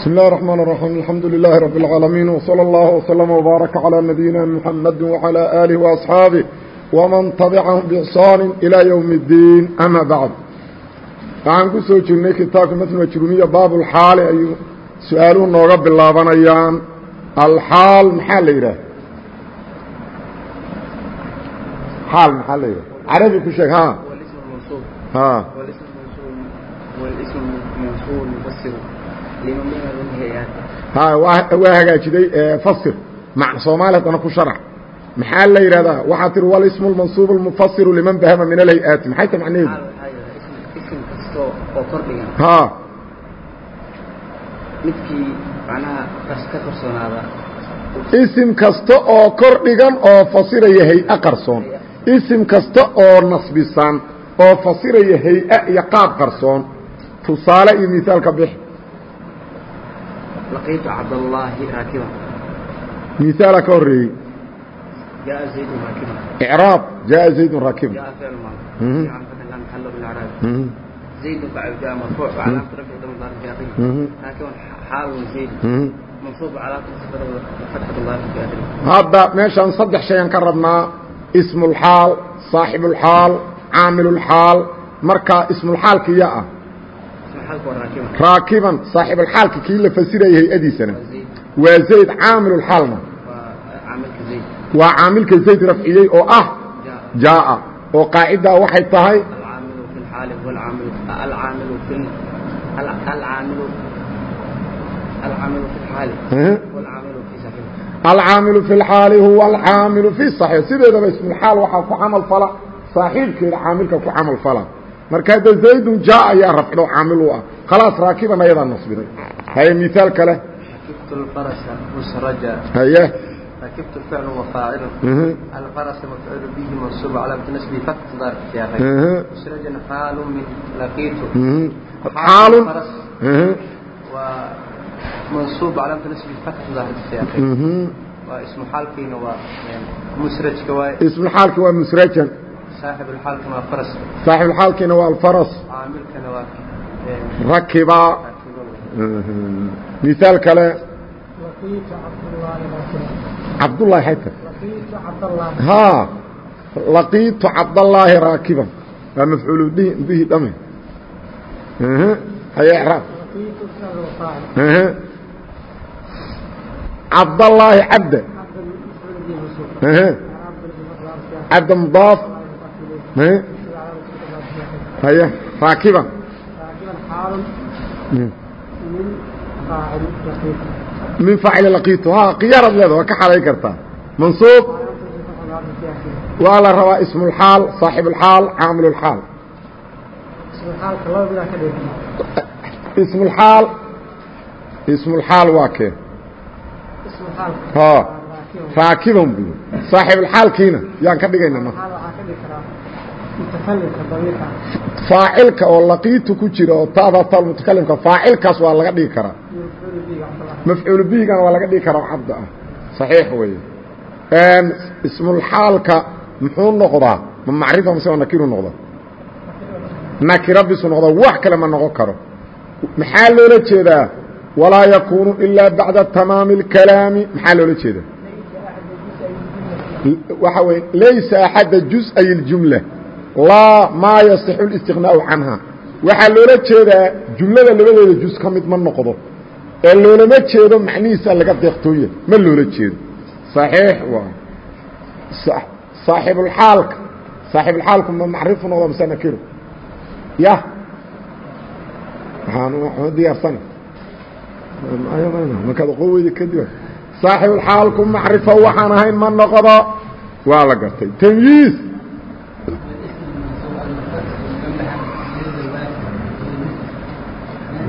بسم الله الرحمن الرحيم الحمد لله رب العالمين وصلى الله وسلم وبارك على نبينا محمد وعلى آله وأصحابه ومن تبعهم بإحسان إلى يوم الدين أما بعد waxaan ku soo jirnay kitaabka matn majrumiya baabulxaali ayuu su-aaluhu nooga bilaabanayaan alxaal maxaa la yidhaah xaal maxaa la yidhah carabi ku sheeg ha ha ha waa hagaajiday fasir. Soomaali haddana ku sharax. Maxaa la yidhahdaa waxaa tihi walismu lmansuub lmufasiru liman bahama min alhay-aati. Maxay ta macnaheedu? Isim kasta oo kor dhigan oo fasiraya hay'a qarsoon. Isim kasta oo nasbisan oo fasiraya hay'a iyo qaab qarsoon. Tusaale iyo misaalka bix laqiitu cabdallaahi raakiba miaala ka horeeyey jaa zaydun raakiba icraab jaaa zaydun raakiba jaa ficlu maadi can fatan lam xallo min acraabi zaydun facil jaa marfuuc facalaamtu rafci dama daari fi akhiri raakiban xaalun zaydun mansuub calaamtu fatxatu daari fi akhiri hadda meeshaan saddex shayan ka rabnaa ismulxaal saaxibulxaal caamilulxaal marka ismulxaalkiiya ah raakiban saaxiibulxaalka kii la fasiraya hay'adiisana waa zayd caamilulxaalna waa caamilka zayd. Rafciyey oo ah jaaa oo qaacidaa waxay tahay alcaamilu fi lxaali huwa alcaamilu fi saxiix. Sideedaba ismulxaal waxaa ku camal fala saaxiibkeeda caamilka ku camal fala marka hadda zaydun jaa ayaa rafcido caamil u ah khalaas raakiban ayadaa nasbiday haye miaal kale ركبت الفرس مسرجا haye ركبت الفعل وفاعل mhm, الفرس مفعول به منصوب علامة نسبه فتح ظرف يا أخي mhm, مسرجا حال من لقيته mhm. حال xaalun الفرس mhm, ومنصوب علامة نسبه فتح ظرف يا أخي mhm. واسم حال كين و مسرج كواي ismulxaalki waa musrajan صاحب الحال كما فرس saaxibulxaalkiina waa alfaras. Rakiba. Mhm. miaal kale. Cabdulaahi hayta. Haa laqiitu cabdallaahi raakiban waa mafcuulu bihi dhame ayaa raab cabdallaahi cabda cabda mudaaf raakiban min faacil laqiito ha khiyaaraad leeda waa ka xalayn kartaa mansuub waa la rabaa ismulxaal saaxibulxaal caamilulxaal ismulxaal ismulxaal waa keen raakiban bu saaxibulxaalkiina yaan ka dhigayna faacilka oo laqiitu ku jira oo taadatal mutakalimka faacilkaas waa laga dhigi karaa. Mafcuul bihigana waa laga dhigi karaa cabda ah. Saxiix weeye. Ismulxaalka muxuu noqdaa? Ma macrifa mise nakiru noqda? Nakira bisu noqda wax kale ma noqon karo. Maxaa loola jeedaa? Walaa yakuunu ilaa bacda tamaami اlkalaami maxaa loola jeedaa? Waxaa weye laysa axadda juz ay اljumla laa maa yasixu اlistiqnaau canha. Waxaa loola jeedaa jumlada labadeeda jus ka ma noqdo. Ee loolama jeedo macnihiisa laga deeqtooya ma loola jeedo. صaxiix waa saaxibulxaalka saaxibulxaalku ma macrifu noqdo mise nakiru ya waxaan diyaarsana markaad qoweyda kadib saaxibulxaalku macrifo waxaan ahayn ma noqdo. Waa la gartay. Tamyiiz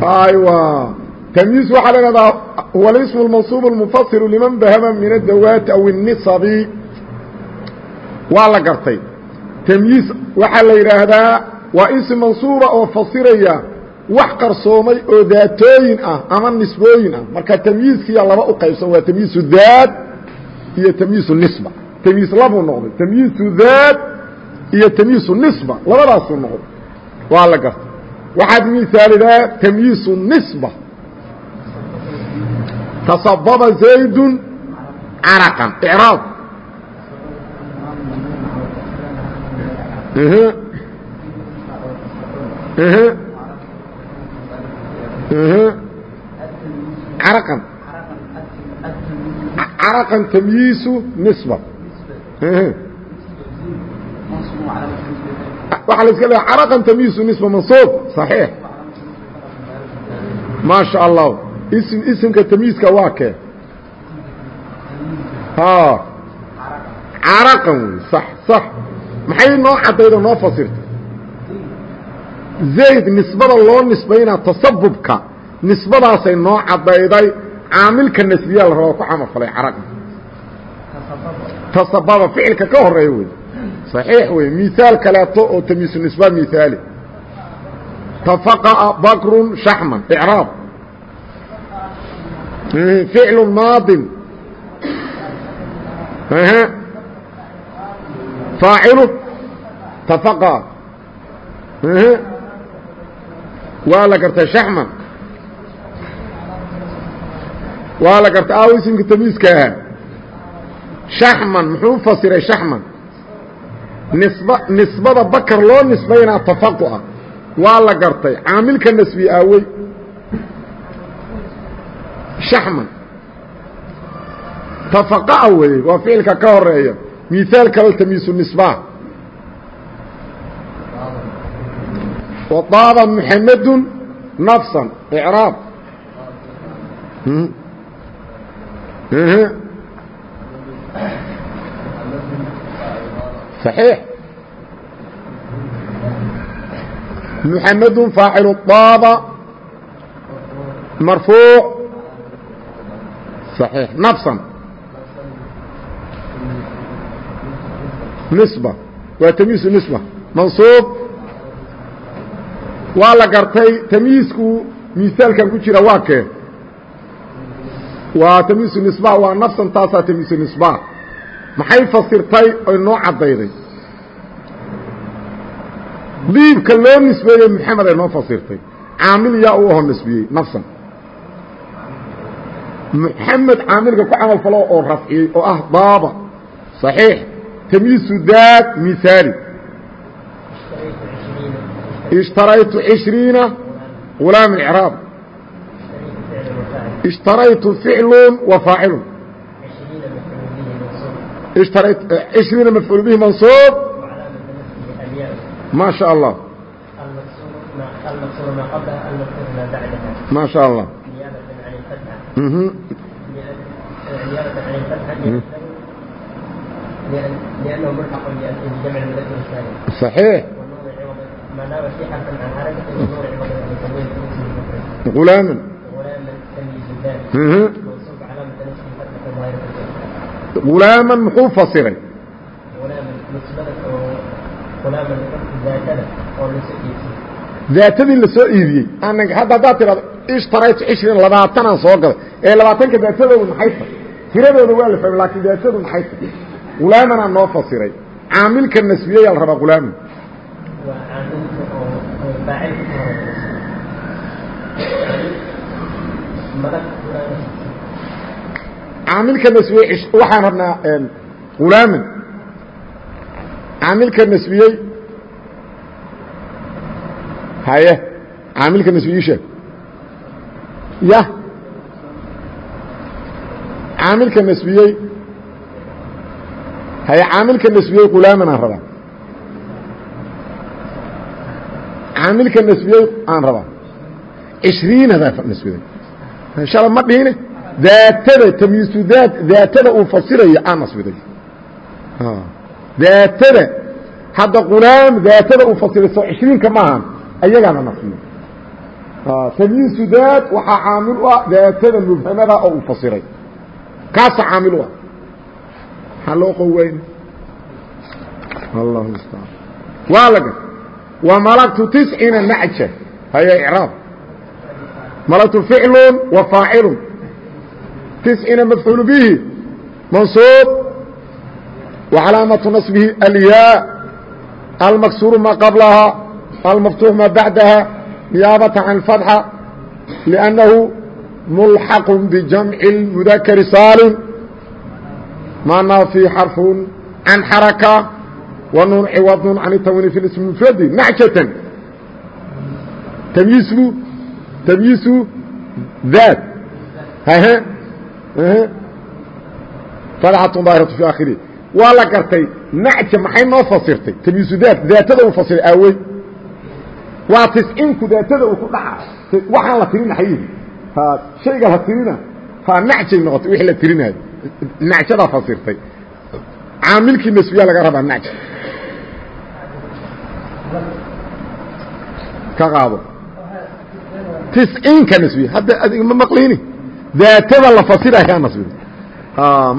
aywa تميiز waxaa la hahdaa huwa الاسم المنصوب المفصل لمن بhma من الdawاaت أو النصب waa la gartay تمyiiز waxaa la yidhaahdaa waa ism maنصuuba oo fasiraya wax qarsoomay oo daatooyin ah ama nisbooyin ah marka تمyiiزkiya laba u qaybsan waa تمyiiز daad iyo تمyiiز نصب تمyiiز labuu noqday تمyiiز daad iyo تمyiiز نصب labadaasuu noqday waa la gartay waxaad miaalidaa تمyiiز نصب tasababa zaydun caraqan icraab caraqan caraqan tamyiisu nisba waxaa la iska leeya caraqan tamyiisu nisba mansuub. صaxiix maa allah. Ism isimka tamyiiska waa kee? Caraqan wey sax sax. Maxay noo caddaydo noo fasirtay zayd nisbada loo nisbaynaa tasabubka. Nisbadaasay noo caddayday caamilka nasbiyaa la rabaa ku camalfalay caraqan tasababa. Ficilka ka horreeya wey صaxiix wey miaal kaleeto oo tamyiisu nisba miaali tafaqa'a bakrun shaxman icraab ficlu maadin faacilu tafaqa'a waa la gartay shaxman waa la gartay aaw isimka tamyiiska ahaa shaxman muxuu fasiray shaxman nisbada bakar loo nisbaynaa tafaqu'a waa la gartay. Caamilka nasbi aawey shaxman. Tafaqa'a weye waa ficilka ka horreeya miaal kale tamyiisu nisbaa wadaaba muxamedun nafsan. Icraab صaxiix muxamedun faacilu daaba marfuuc صaxiix nafsan nisba waa tamyiisu nisba mansuub waa la gartay tamyiisku misaalkan ku jira waa kee waa tamyiisu nisba maxay fasirtay? Oy noo caddayday. Diibka loo nisbeeyey maxamed ay noo fasirtay. Caamil yaa u aho nisbiyey nafsan. Muxamed caamilka ku camal falo oo rafciyey oo ah daaba صaxiix tamyiisu daad mihaali ishtaraytu cishriina gulaam icraab. Ishtaraytu ficlu wa faacilu ishriina mafcuul bihi mansuub maa sha allah maa sha allah صحيح. غلاما. غلاما تمييز ذلك منصوب علامة نفسه فتحة ظاهرة ulaaman muxuu fasiray daatadii la soo iibiyey hadda haddaad tidhahdo ishtaraytu cishrin labaatanaan soo gaday ee labaatanka daatadoodu maxay tahay tiradooda waa la fahmay laakiin daatadu maxay tahay ulaamanaa noo fasiray caamilka nasbiyayaa la rabaa ulaaman aamilka nasbiyey waxaan rabnaa ulaaman aamilka nasbiyey haye aamilka nasbiyisha ya. Aamilka nasbiyey haye caamilka nasbiyey ulaaman aan rabaa. Caamilka nasbiyey aan rabaa. Ishriin hadaa nasbiday shala ma dhihine daatada tamyiisu daatada uu fasirayo aa nasbiday daatada hadda qulaam daatada uu fasiray soo cishriinka maahan ayagaana nasbiyey tamyiisu daad waxaa caamil u ah daatada mubhamada oo uu fasiray. Kaasa caamil u ah. Maxaa loo qoweyn allahu mustacaan waa laga wa malagtu tiscina macja haya icraab. Malagtu ficlun wa faacilun فعل وفاعل تسعين مفعول به منصوب وعلامة نصبه الياء المكسور ما قبلها المفتوح ما بعدها نيابة عن الفتحة لأنه ملحق بجمع المذكر sاaلم معنaa في حرف عن حركة ونون عوض عن التwين في الاسم المفرد نعجة تمyiiسgu تمyiiسu ذات farxatun daahiratu fi aakhirihi waa la gartay nacja maxay noo fasirtay? Tamyiisudaat daatada u fasiray aawey waa tiscinku daatada uu ku dhaca waxaan la tirin maxay yihi shayga la tirina ha najay noqotay wixii la tirinaayo. Najada fasirtay. Caamilkii nasbiyaa laga rabaa naj ka qaado. Tisciinka nasbiya hadda adig ma maqliini daatada la fasirayaa nasbiya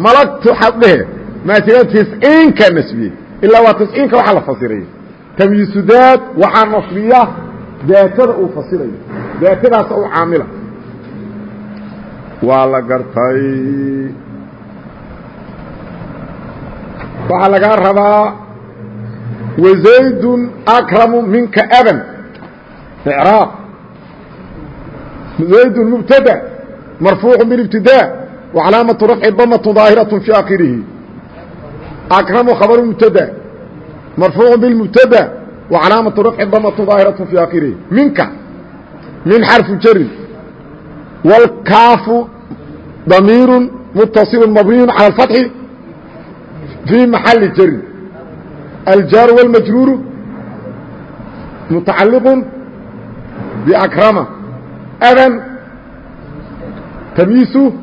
malagtu waxaad dhehe maa tira tisciinka nasbiye ilaa waa tisciinka waxaa la fasiraya tamyiisu daad waxaa nasbiya daatada uu fasirayo daatadaasa u caamila. Waa la gartay. Waxaa lagaa rabaa wazaydun akramu minka aban. Icraab. Zaydun mubtada marfuucu biاlibtidaa wacalaamatu rafci damatu daahiraة fi akhirihi akramu khabaru mubtada marfuucu biاlmubtada wacalaamatu rafci damatu daahiraة fi akhirihi minka min xarfu jarin wاlkaafu damiiru mutasilu mabniyu calى اfatxi في محل jر الjاaر والمجrور متacalق بأكرمة أdن tamiisu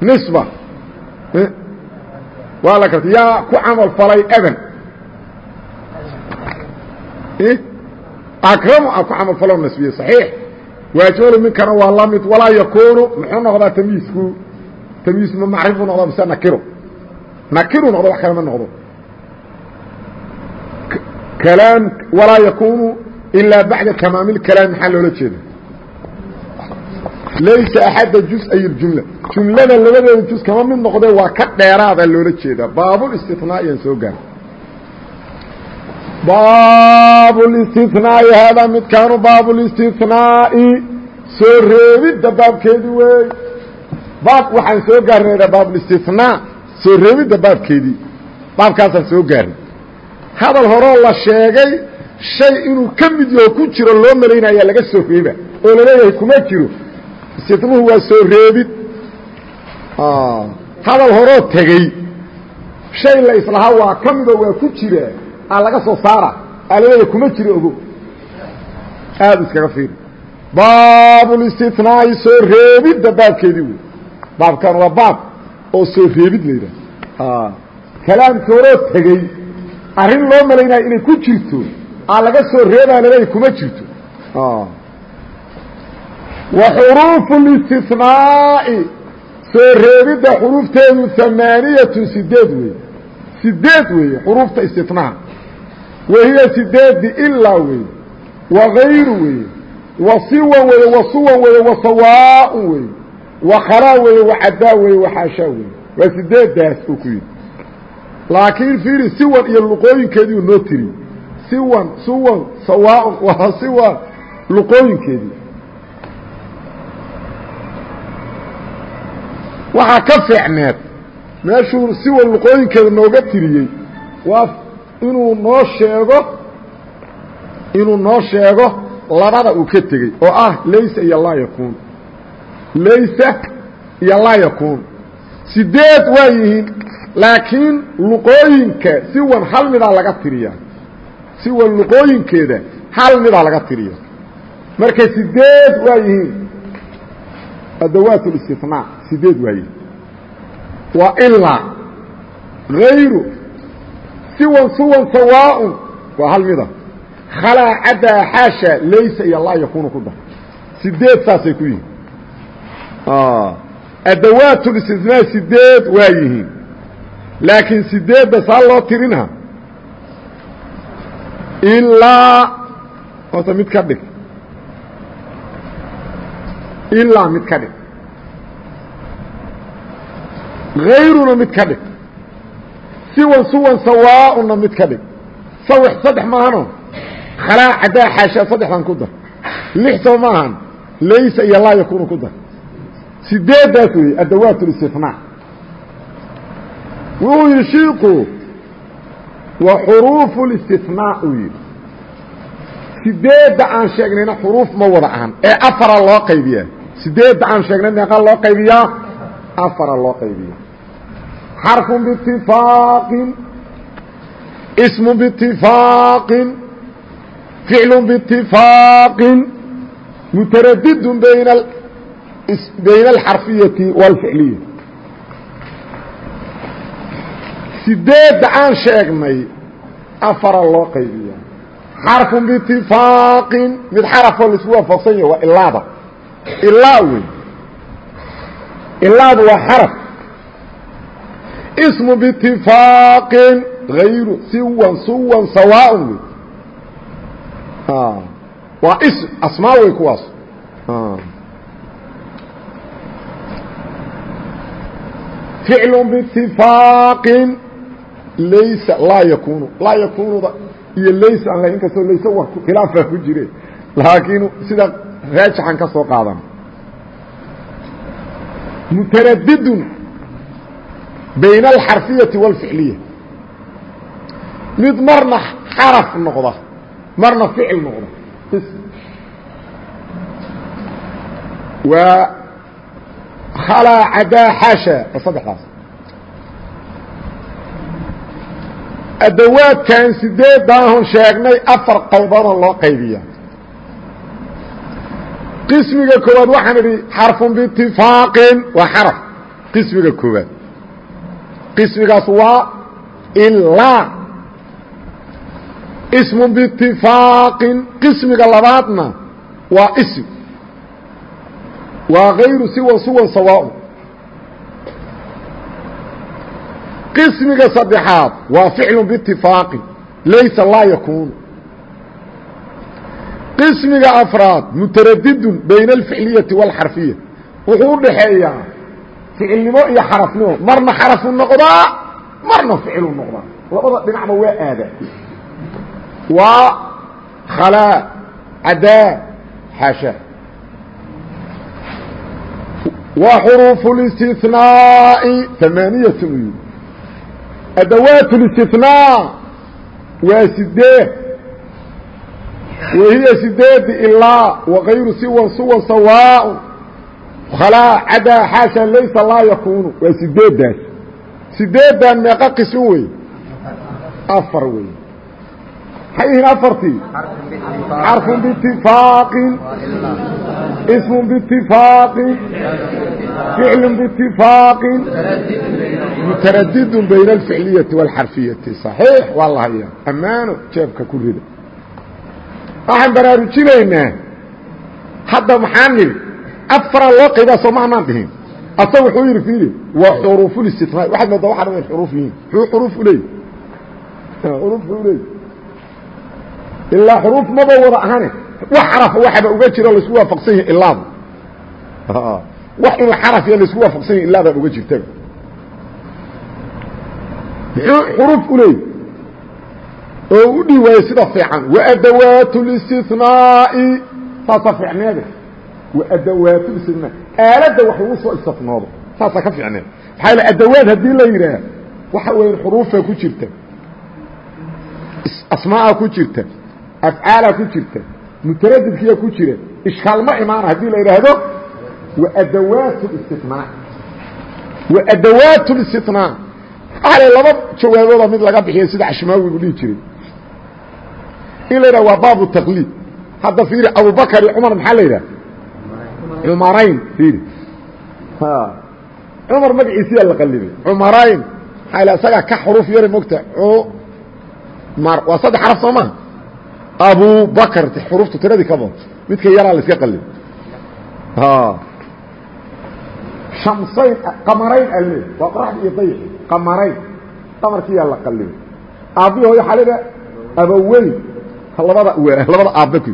nisba. Eh? Waa la karta yaa ku camal falay edan eh? akramu a ku camal falo nasbiye saxiix. Waajmalu minkana waa la mid walaa yakuunu muxuu noqdaa tamiisku tamiis ma macrifu noqdaa mise nakiru. Nakiru noqdo wax kale ma noqdo. Kalaam walaa yakuunu ilaa bacda tamaami اkalaam maxaa loola jeeda laysa axadda juz-ay اjumla jumlada labadeeda juz kama mid noqdee waa ka dheeraada loola jeedaa baabاlistinaa yaan soo gaara baabاlistinaa'i haadaa midkaanu baabاlistinaa'i soo reebidda baabkeedi wey baab waxaan soo gaarnayda baabاlistinaa soo reebidda baabkeedii baabkaasaan soo gaarin hadal horoo la sheegay shay inuu ka mid yaho ku jiro loo malaynayaa laga soo reeba oo laleeyahay kuma jiro istidmuhu waa soo reebid. Hadal horoo tegey. Shay la islahaa waa ka midoo waa ku jira aa laga soo saara. Aa la leeyahay kuma jiro ogo. Aada iskaga fiiri. Baabulistinaai soo reebidda baabkeedii wey. Baabkan waa baab oo soo reebid la yidhaha kalaamkii horoo tegey arrin loo malaynaya inay ku jirto aa laga soo reebaa laleeya kuma jirto xuruufu اlistinaa'i soo reebidda xuruufteedu amaaniyatun sideed weeye. Sideed weeye xuruufta istinaha wahiya sideedi ilaa weeye. Wagayru weeye. Wa siwan weeye wa suwan weeye wa sawaaءun weeye. Wakhalaa weeye wacadaa weeye waxaashaa weeye. Waa sideedaas uu ku yidhi. Laakiin fiiri siwan iyo luqooyinkeediiu noo tiri. Siwan suwan sawaaun waa siwan luqooyinkeedii waxaa ka fiicneed. Meeshuu siwan luqooyinkeeda nooga tiriyey waa inuu noo sheego inuu noo sheego labada uu ka tegey oo ah laysa iyo laa yakuun. Laysa iyo laa yakuun. Sideed waa yihiin laakiin luqooyinka siwan hal midaa laga tiriyaa. Siwan luqooyinkeeda hal midaa laga tiriya marka sideed waa yihiin adawaat اlistinaa sideed waa yihiin waa ilaa غayru siwan suwan sawaaءun waa hal mida khalaa caddaa xaasha laysa iyo laa yakuunu ku dar sideed saasay ku yihiin adawaat اlistinaa sideed waa yihiin laakiin sideedda saa loo tirinha ilaa horta mid ka dhig ilaa mid ka dhig. Hayruna mid ka dhig. Siwan suwan sawaauna mid ka dhig. Sawix saddex maahano khalaa caddaa xaashaa saddexdan ku dar. Lix soo maahan laysa iyo laa yakunu ku dar. Sideeddaas weeye adawaat اlistinaa wuxuu yihi shiiku wa xuruufu اlistinaa uu yidhi. Sideedda aan sheegnayna xuruuf ma wada ahan. Ee afara loo qaybiyaa sideedda aan sheegnay meeqaa loo qaybiyaa afara loo qaybiya. Xarfu bitifaaqin ismu bitifaaqin ficlu bitifaaqin mutaradidun bayna bayna alxarfiyati wاlficliya sideedda aan sheegnay afara loo qaybiya. Xarfu bitifaaqin mid xarafoo la isku waafaqsan yahy waa ilaada ilaa wey ilaadu waa xaraf ismu bitifaaqin hayru siwan suwan sawaaءn wey waa is asmaa wey kuwaas. Ficlu bitifaaqin laysa laa yakunu laa yakunuda iyo laysa aan lahayn inkastoo layse wa khilaafaa ku jire. Laakiin sida raajixan ka soo qaadan. Mutaradidun bayna alxarfiyati wاlficliya mid marna xaraf noqda marna ficil noqda. Waa khalaa cadaa xaasha waa saddexdaas. Adawaadkan sideedaahun sheegnay afar qayboodoo loo qaybiya qismiga koowaad waxaan idhi xarfun biitifaaqin waa xaraf. Qismiga koowaad. Qismigaas waa ilaa ismu biitifaaqin qismiga labaadna waa ism. Waa kayru siwan suwan sawaaء qismiga saddexaad waa ficlu biitifaaqin laysa laa yakuunu qismiga afraad mutaradidun bayna alficliyati wاlxarfiya wuxuu u dhaxeeyaa ficilnimo iyo xarafnimo marna xarafu noqdaa marna ficilu noqdaa labada dhinacba waa aadaa waa khalaa cadaa xaasha wa xuruufu اlistinaa'i amaaniyat adawaat اlistinaa waa sideed wahiya sideedi ilaa wagayru siwan suwan sawaaun khalaa cadaa xaasha laysa laa yakuunu waa sideedaas sideedan meeqa qisun wey afar wey maxay yihiin afartii carfun biitifaaqin ismun biitifaaqin ficlun biitifaaqin mutaradidun bayna alficliyati waalxarfiyati صaxiix waa la hayaa ammaano jeebka ku rida waxaan baraarujinaynaa. Hadda maxaa nidhi afaraa loo qaybaa soo maanaan dhihin asag wuxuu yidhi fiili waa xuruufulistinaa waxaad moodaa waxa dhan ay xuruuf yihiin. Muxuu xuruuf u leeyi xuruuf u leeyi ilaa xuruuf maba wada ahane wax xarafa waxaba uga jiro la isku waafaqsan yahi ilaaba wax inuu xaraf ya la isku waafaqsan yahi ilaabaa uga jirtaba muxuu xuruuf u leeyi oo u dhihi waaye sida fiican waadawaat اlistinaa'i saasa fiicneede waadawaat اlistinaa aaladda wax lagu soo istifnoodo saasaa ka fiicneed maxaa yale adawaad haddii la yidhaah waxa weya xuruufaa ku jirta asmaaa ku jirta afcaalaa ku jirta mutaradidkiyaa ku jira ishkaal ma imaana haddii la yidhaahdo waadawaat اlistinaa waadawaat اlistinaa waxaa laba jawaabooda mid laga bixiyay sida ashmaawigu dhihi jiray in la yidhah waa baabu taqliid. Hadda fiiri abubakar iyo cumar maxaa la yidhah cumarayn. Fiiri. Cumar magaciisiyaa la qalibay cumarayn. Maxaa isagaa ka xuruuf yara mogta cumar waa saddex xaraf soo maha abubakar xuruufta tiradii ka bato midka yaraa la iska qalibay shamsayn qamarayn ale waa qoraxda iyo dayxi qamarayn. Qamarkiyaa la qalibay aabbihi hooyo waxaa la yidhaha abaweyn labada labada aabba ku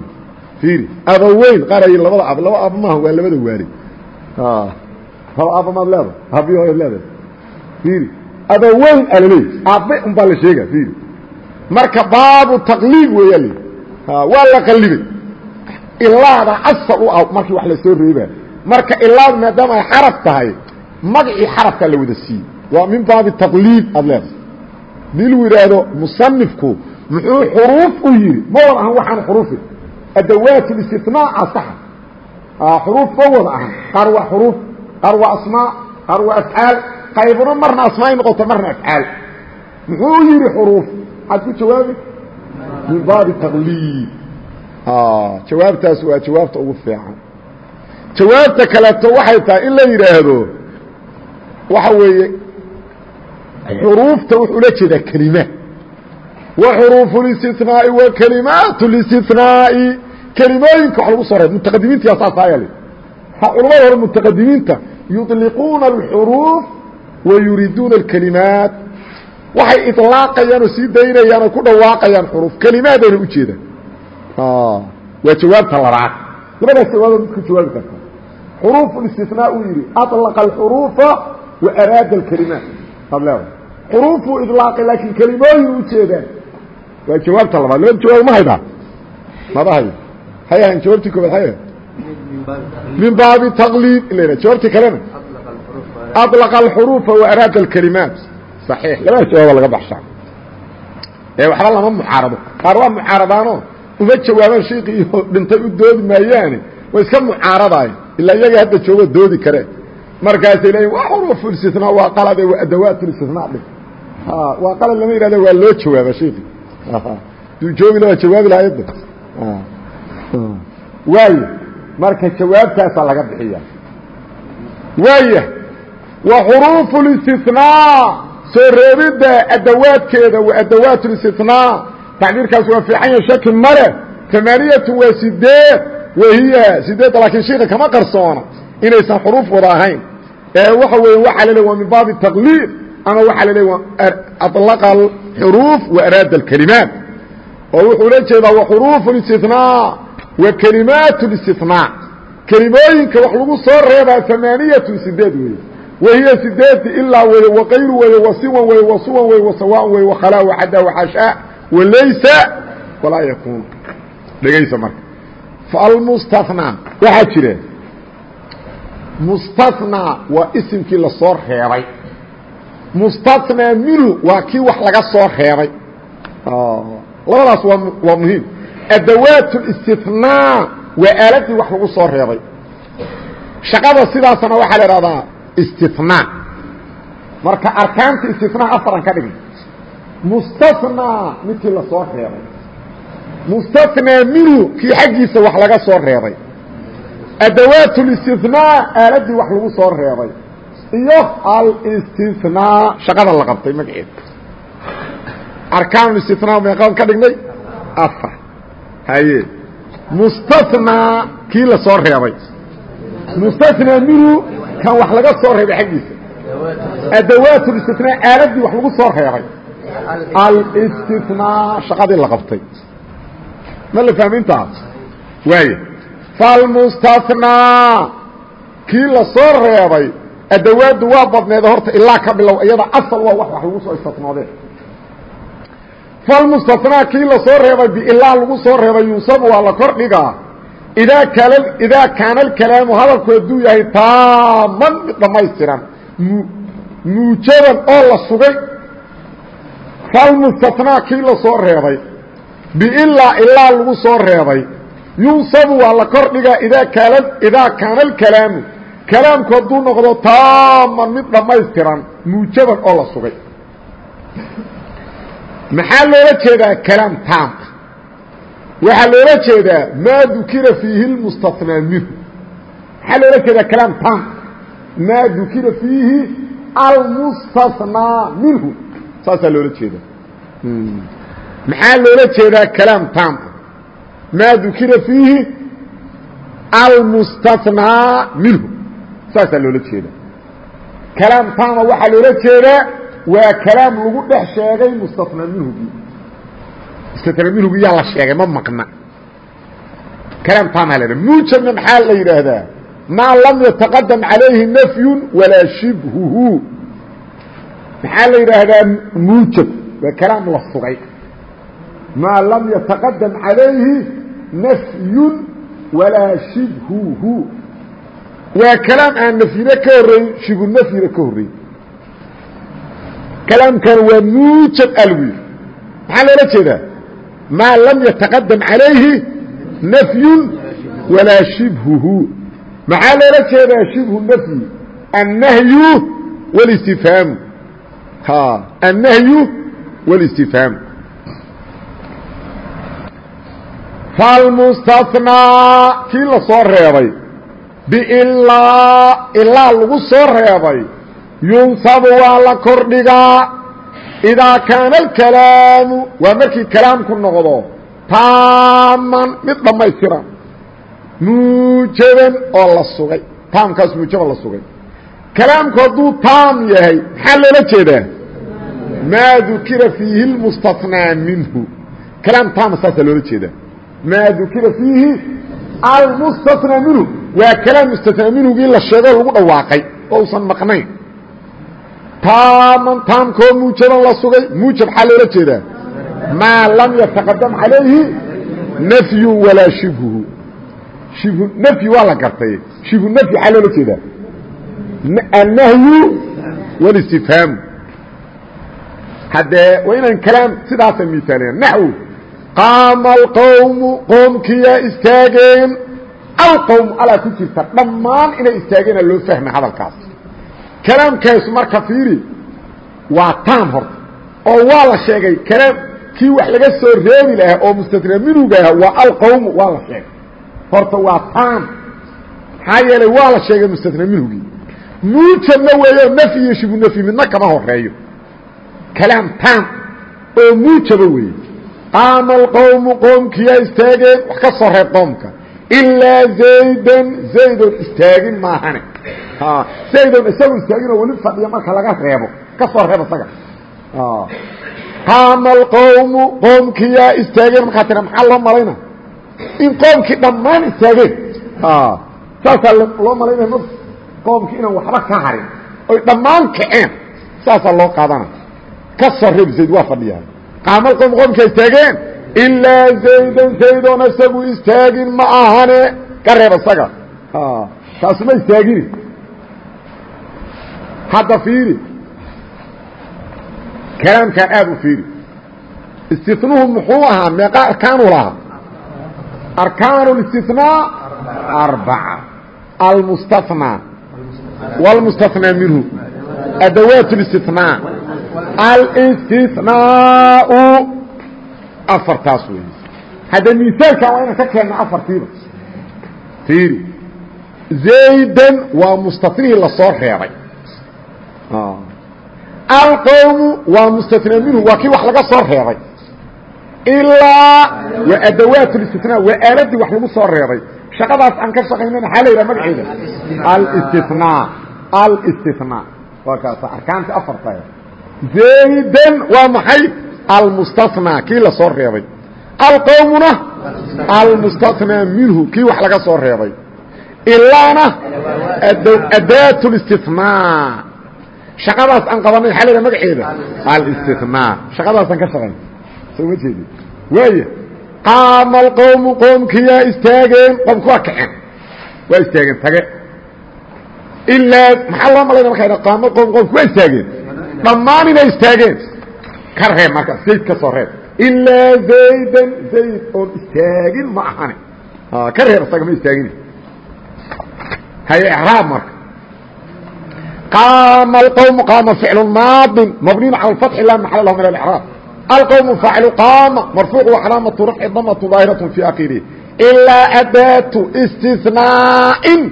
fiiri abaweyn qaar ay labada aab laba aabba maaha waa labada waalid laba aabba maad leedahay aabbihi hooyaad leedahay. Fiiri abaweyn alaleey aabbe un baa la sheega fiiri. Marka baabu taqliib weeyaa la waa la qalibay ilaada asal u ah markii wax la soo reebaa marka ilaadu maadaama ay xaraf tahay magacii xarafkaa la wada siiyey. Waa min baabi taqliid aad leedahay. Dii lu yidhaahdo musanifku muxuu xuruuf u yidhi? Ma wada ahan waxaan xuruufi adawaat اlistinaa asaxa xuruuf ma wada ahan. Qaar waa xuruuf qaar waa asmaa qaar waa afcaal. Qaybna marna asmaay noqoto marna afcaal. Muxuu yidhi xuruuf? Maxaad ku jawaabi min baabi taqliid. Jawaabtaas waa jawaabta ugu fiican. Jawaabta kaleeto waxay tahay in la yidhaahdo waxa weeye xuruufta wuxuu la jeedaa kelimaat wa xuruufu اlistinaa'i wa kalimaat اlistinaa'i kelimooyinka wax lagu soo reeb mutaqadimiinta yaa saas aaya culamada hore mutaqadimiinta yuطliquuna اlxuruuf wa yuriiduuna اlkelimaat waxay iطlaaqayaan oo sii daynayaan oo ku dhawaaqayaan xuruuf kelimaadayna ujeedaan waa jawaabta labaad labadaas jawaabood mid ku jawaabi karta xuruuf اlistinaa uu yidhi aطlaqa اlxuruufa wa araada اlkelimaat ad leeda xuruufuu iطlaaqay laakiin kelimooyin ujeedaan waa jawaabta labaad. Labada jawaab ma haydaa madahay hayahan jawaabtii koobaad min baabi taqliid ila jawaabtii kalena. Aطlaqa alxuruufa wa araada alkalimaat. صaxiix labada jawaaba laga baxshaa. Ee waxba lama mucaarado. Qaar waa mucaaradaano. Uma jawaabaan shaykii iyo dhintay u doodi maayaane. Way iska mucaaradaay. Ilaa iyaga hadda joogo doodi kare. Markaasay leeyiin waa xuruufu istinaa waa qalade waa adawaat istinaa dhig waa qalad lama yihahdo waa loo jawaaba shaykii duujoogina ah. hmm. waa jawaabi lahaa ayadda waaya marka jawaabtaasaa laga bixiya waaya wa xuruufu اlistinaa soo reebidda adawaadkeeda wa adawaat اlistinaa tacbiirkaas waa fiican ya shaki male amaaniyatu waa sideed. Wahiya sideedda laakiin shiika kama qarsoona. Inaysan xuruuf wada ahayn. Waxa weya waxaa la le waa min baabi taqliid. Ama waxaa la le waa er, alaqa xuruuf wa araada اlkalimaat oo wuxuu la jeedaa wa xuruufu اlistinaa wa kelimaat اlistinaa kelimooyinka wax lagu soo reebaa amaaniyatu sideed weeye wahiya sideedi ilaa weye waqayru weye wasiwan weye wasuwan weye wasawaan weye wakhalaa waxadaa waxashaa walaysa walaa yakuun dhegaysa marka falmustanaa waxaa jira mustanaa waa isimkii lasoo reebay mustanaa minhu waa kii wax laga soo reebay. Labadaas waa muhiim. Adawaat اlistinaa waa aaladii wax lagu soo reebay. Shaqada sidaasna waxaa la ihahdaa istinaa marka arkaanta istinaa afaran ka dhigna mustanaa midkii la soo reebay. Mustanaa minhu kii xaggiisa wax laga soo reebay. Adawaat اlistinaa aaladii wax lagu soo reebay iyo alistinaa shaqada la qabtay magaceed arkaan istinaa meeqaan ka dhignay? Afar. Haye. Mustanaa kii la soo reebay. Mustanaa minhu kan wax laga soo reebay xaggiisa. Adawaat اlistinaa aaladii wax lagu soo reebay. Alistinaa shaqadii la qabtay. Ma la fahmintaas waay falmustanaa kii la soo reebay adawaaddu waa badneeda horta ilaa ka bilow iyada asal waa wax wax lagu soo istisnoodeen falmustanaa kii la soo reebay biilaa lagu soo reebay yuusabu waa la kor dhigaa idaa kaana idaa kaana alkalaamu hadalku hadduu yahay taaman dhammaystiran muujaban oo la sugay falmustanaa kii la soo reebay biilaa ilaa lagu soo reebay yunsabu waa la kor dhigaa idaa kaana idaa kaana alkalaamu kalaamku hadduu noqdo taaman mid dhammaystiran muujaban oo la sugay. Maxaa loola jeedaa kalaam taama waxaa loola jeedaa maa dukira fiihi اlmustanaa minhu. Maxaa loola jeedaa kalaam taam? Maa dukira fiihi almustanaa minhu. Saasaa loola jeedaa. Maxaa loola jeedaa kalaam taama maa dukira fiihi almustanaa minhu saasaa loola jeedaa. Kalaam taama waxaa loola jeedaa waa kalaam lagu dhex sheegay mustanaa minhugii mustanaa minhugii yaa la sheegay ma maqna. Kalaam taamaa la muujabna maxaa la yidhaahdaa maa lam yataqadam calayhi nafyun walaa shibhuhu. Maxaa la yidhaahdaa? Muujab waa kalaam la sugay. Maa lam yataqadam calayhi nafyun walaa shibhuhu waa kalaam aan nafyina ka horreyn shibu nafyina ka horreyn. Kalaamkan waa muujab alwi. Maxaa loola jeedaa? Maa lam yataqadam calayhi nafyun walaa shibhuhu. Maxaa loola jeedaa shibhu nafyi? Annahyu wاlistifhaamu annahyu wاlistifhaamu falmustanaa kii la soo reebay biilaa ilaa lagu soo reebay yunsabu waa la kordhigaa idaa kaana alkalaamu waa markii kalaamku noqdo taaman mid dhammaystiran muujaban oo la sugay. Taamkaas muujaban la sugay. Kalaamku hadduu taam yahay maxaa loola jeedaa? Maa dukira fiihi اlmustahnaa minhu. Kalaam taama saasaa loola jeedaa. Maa dukira fiihi almustahnaa minhu waa kalaam mustahnaa minhugii la sheego lagu dhawaaqay oo usan maqnayn. Taaman taamkoo muujaban la sugay muujab xaa loola jeedaa. Lam yataqadam calayhi nafyu walaa shibhuhu. Shibhu nafyi waa la gartay. Shibhu nafyi xaa loola jeedaa. Annahyu walistifhaamu haddee waa inaan kalaam sidaasa miaalina naxw qaama alqowmu qoomkiyaa alqowmu alaa ku jirta. Dhammaan inay istaageena loo fahma hadalkaas. Kalaamkaasu marka fiiri waa taam horta oo waa la sheegay kalaam kii wax laga soo reebi lahaa oo mustatna minuga aha waa alqowmu waa la sheegay. Horta waa taam. Maxaa yeelay waa la sheegay mustatna minhugii muujabna weeyo nafyi iyo shibu nafyi midna kama horeeyo kalaam taam. Oo muujaba weeye qaama alqowmu qoomkiyaa istaageen wax ka soo reeb qoomka ilaa zaydan zaydon istaagin maahane zaydon isagoo istaaginoo weli fadhiya marka laga reebo ka soo reeb isaga qaama alqowmu qoomkiyaa istaageen markaa tira maxaa loo malayna in qoomkii dhammaan istaageen saasaa loo malaynaya m qoomkii inaan waxba ka harin oy dhammaan kaceen saasaa loo qaadana ka soo reeb zayd waa fadhiyaa qaama alqowmu qoomkiyaa istaageen ilaa zaydan zaydoon isagu istaagin ma ahane ka reeb isaga kaasu ma istaagini hadda fiiri kalaamkaan aad u fiiri istinuhu muxuu ahaa meeqa arkaanu lahaa arkaan اlistinaa arbaca almustanaa wاlmustanaa minhu adawaat اlistinaa alistinaau afartaas wey hadda misaalkan waa inaan ka keenna afartiiba. Fiiri zaydan waa mustanihii la soo reebay. Alqowmu waa mustanaa minhu waa kii wax laga soo reebay. Ilaa waa adawaat اlistinaa waa aaladii wax lagu soo reebay. Shaqadaas aan ka shaqayna maxaa la yidhaha magaceeda alistinaa alistinaa waa kaasa arkaanti afarta zaydan waa maxay almustanaa kii la soo reebay. Alqowmuna almustanaa minhu kii wax laga soo reebay. Ilaana adaat اlistinaa shaqadaas aan qabanay maxaa la yidhaha magaceeda? Alistinaa shaqadaasaan ka shaqayn. Soo ma jeedi. Waaya qaama alqowmu qoomkiyaa istaageen qoomki waa kaceen. Waa istaageen tage. Ilaa maxaa loo malayna markaa qaama qowm qoomki waa istaageen. Dhammaan inay istaageen ka reeb marka zayd ka soo reeb. Ilaa zaydan zayd oon istaagin ma ahane ka reeb isaga ma istaagin haye icraab marka. Qaama alqowmu qaama ficlu maadin mabniin cala alfatxi laa maxala lahu min alcraab alqowmu faacilu qaama marfuuc wa calaamatu rafci damatu daahiraة fi akhirihi ilaa adaatu istinaain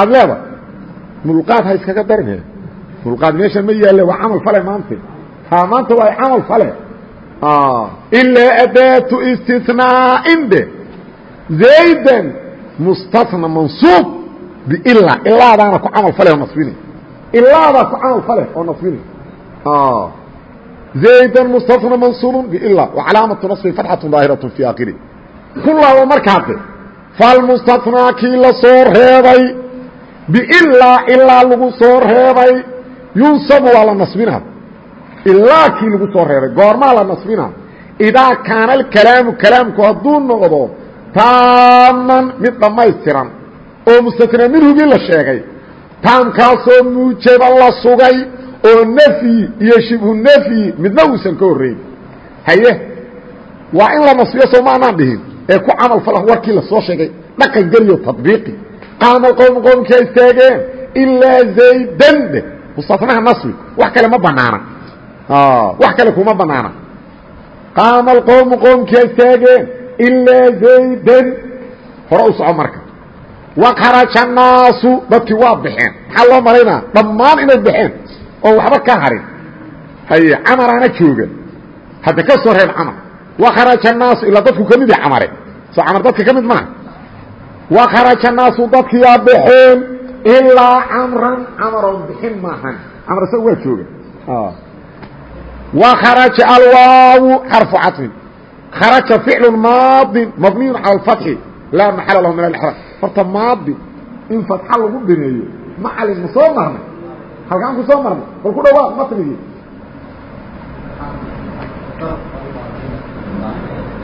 aad leeda mulqaad ha iskaga darin mulqaad meeshan ma yaale waa camal fale maanta. ha maanta waa camal fale ilaa adaatu istinaain de zaydan mustana mansuub bila ilaadaana ku camal fale oo nasbina ilaadaa ku camal fale oo nasbina زayda mstثنى maنصuب bإlا وcalaamaة نصب فaتxaة ظaahiraة في akhirih kulaaba markaase falmustثنىa kii la soo reebay bilaa ilaa lagu soo reebay yunsabu waa la nasbina ilaa kii lagu soo reebay. Goormaa la nasbina. Idaa kaana اkalaamu kalaamku hadduu noqdo taaman mid dhammaystiran oo mustatnaa minhugii la sheegay taamkaasoo muujaba la sugay oo nafyi iyo shibhu nafyi midna uusan ka horrayn haye waa in la nasbiyo soo ma anaan dhihin. Ee ku camal fala warkii la soo sheegay dhaqan geliyo tadbiiqi. Qaama qowm qowmkaa istaageen ilaa zaydan dheh mustanaha nasbi. Wax kale ma banaana wax kale kuma banaana qaama alqowmu qowmkaa istaageen ilaa zaydan hore u soco marka waqharaja annaasu dadkii waa baxeen maxaa loo malaynaa dhammaan inay baxeen oon waxba ka harin haye camaraana jooga hadda ka soo reeb camar wakharaja annaasu ilaa dadku ka mid yaha camare soo camar dadka ka mid maaha wakharaja annaasu dadkiyaa baxeen ilaa camran camaroon bixin maahan camar isaga waa jooga wakharaja alwaawu xarfu caطfin kharaja ficlu maadin mabniyu cala alfatxi laa maxala lahu min alexraab horta maadi in fatxa lagu bineeyo macalin ma soo marnay? Halkaan ku soo marnay? Bal ku dhawaaq matnigii.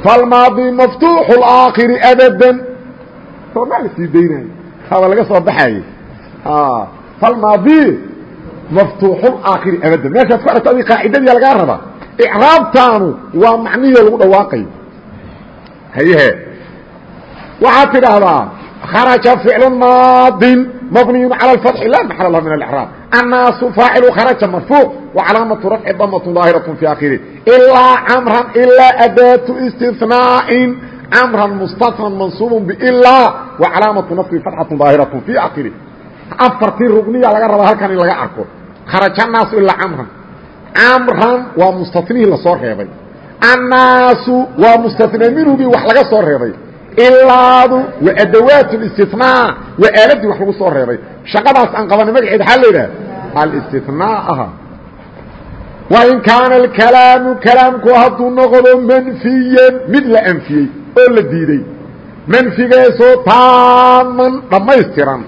Falmaadi maftuuxu اlaakhiri abadan. Soodhaa la sii daynayo haba laga soo baxaye falmaadi maftuuxulaakhiri abadan meeshaad ku xigto adi qaacidadiia lagaa rabaa. Icraabtaanu waa macnihio lagu dhawaaqayo hayehe waxaad tidhaahdaa kharaja ficlu maadin mabniyun cala alfatxi laa maxala lahu min alicraab. Annaasu faacilu kharaja marfuuc wa calaamatu rafci damatun daahiratun fi akhiri ilaa camran ilaa adaatu istinaa'in camran mustanan mansuubun bilaa wa calaamatu nasri fatxatun daahiratu fi akhiri afartii rugniya laga rabaa halkan in laga arko. Kharaja annaasu ilaa camran camran waa mustanihii la soo reebay. Annaasu waa mustanaa minhugii wax laga soo reebay. Ilaadu waa adawaat اstinaa waa aaladii wax lagu soo reebay. Shaqadaas aan qabanay magaceeda waxaa la yidhaha alstinaa aha. Wain kaana alkalaamu kalaamku hadduu noqdo manfiyan mid la anfiyey oo la diiday manfigeesoo taaman dhammaystiran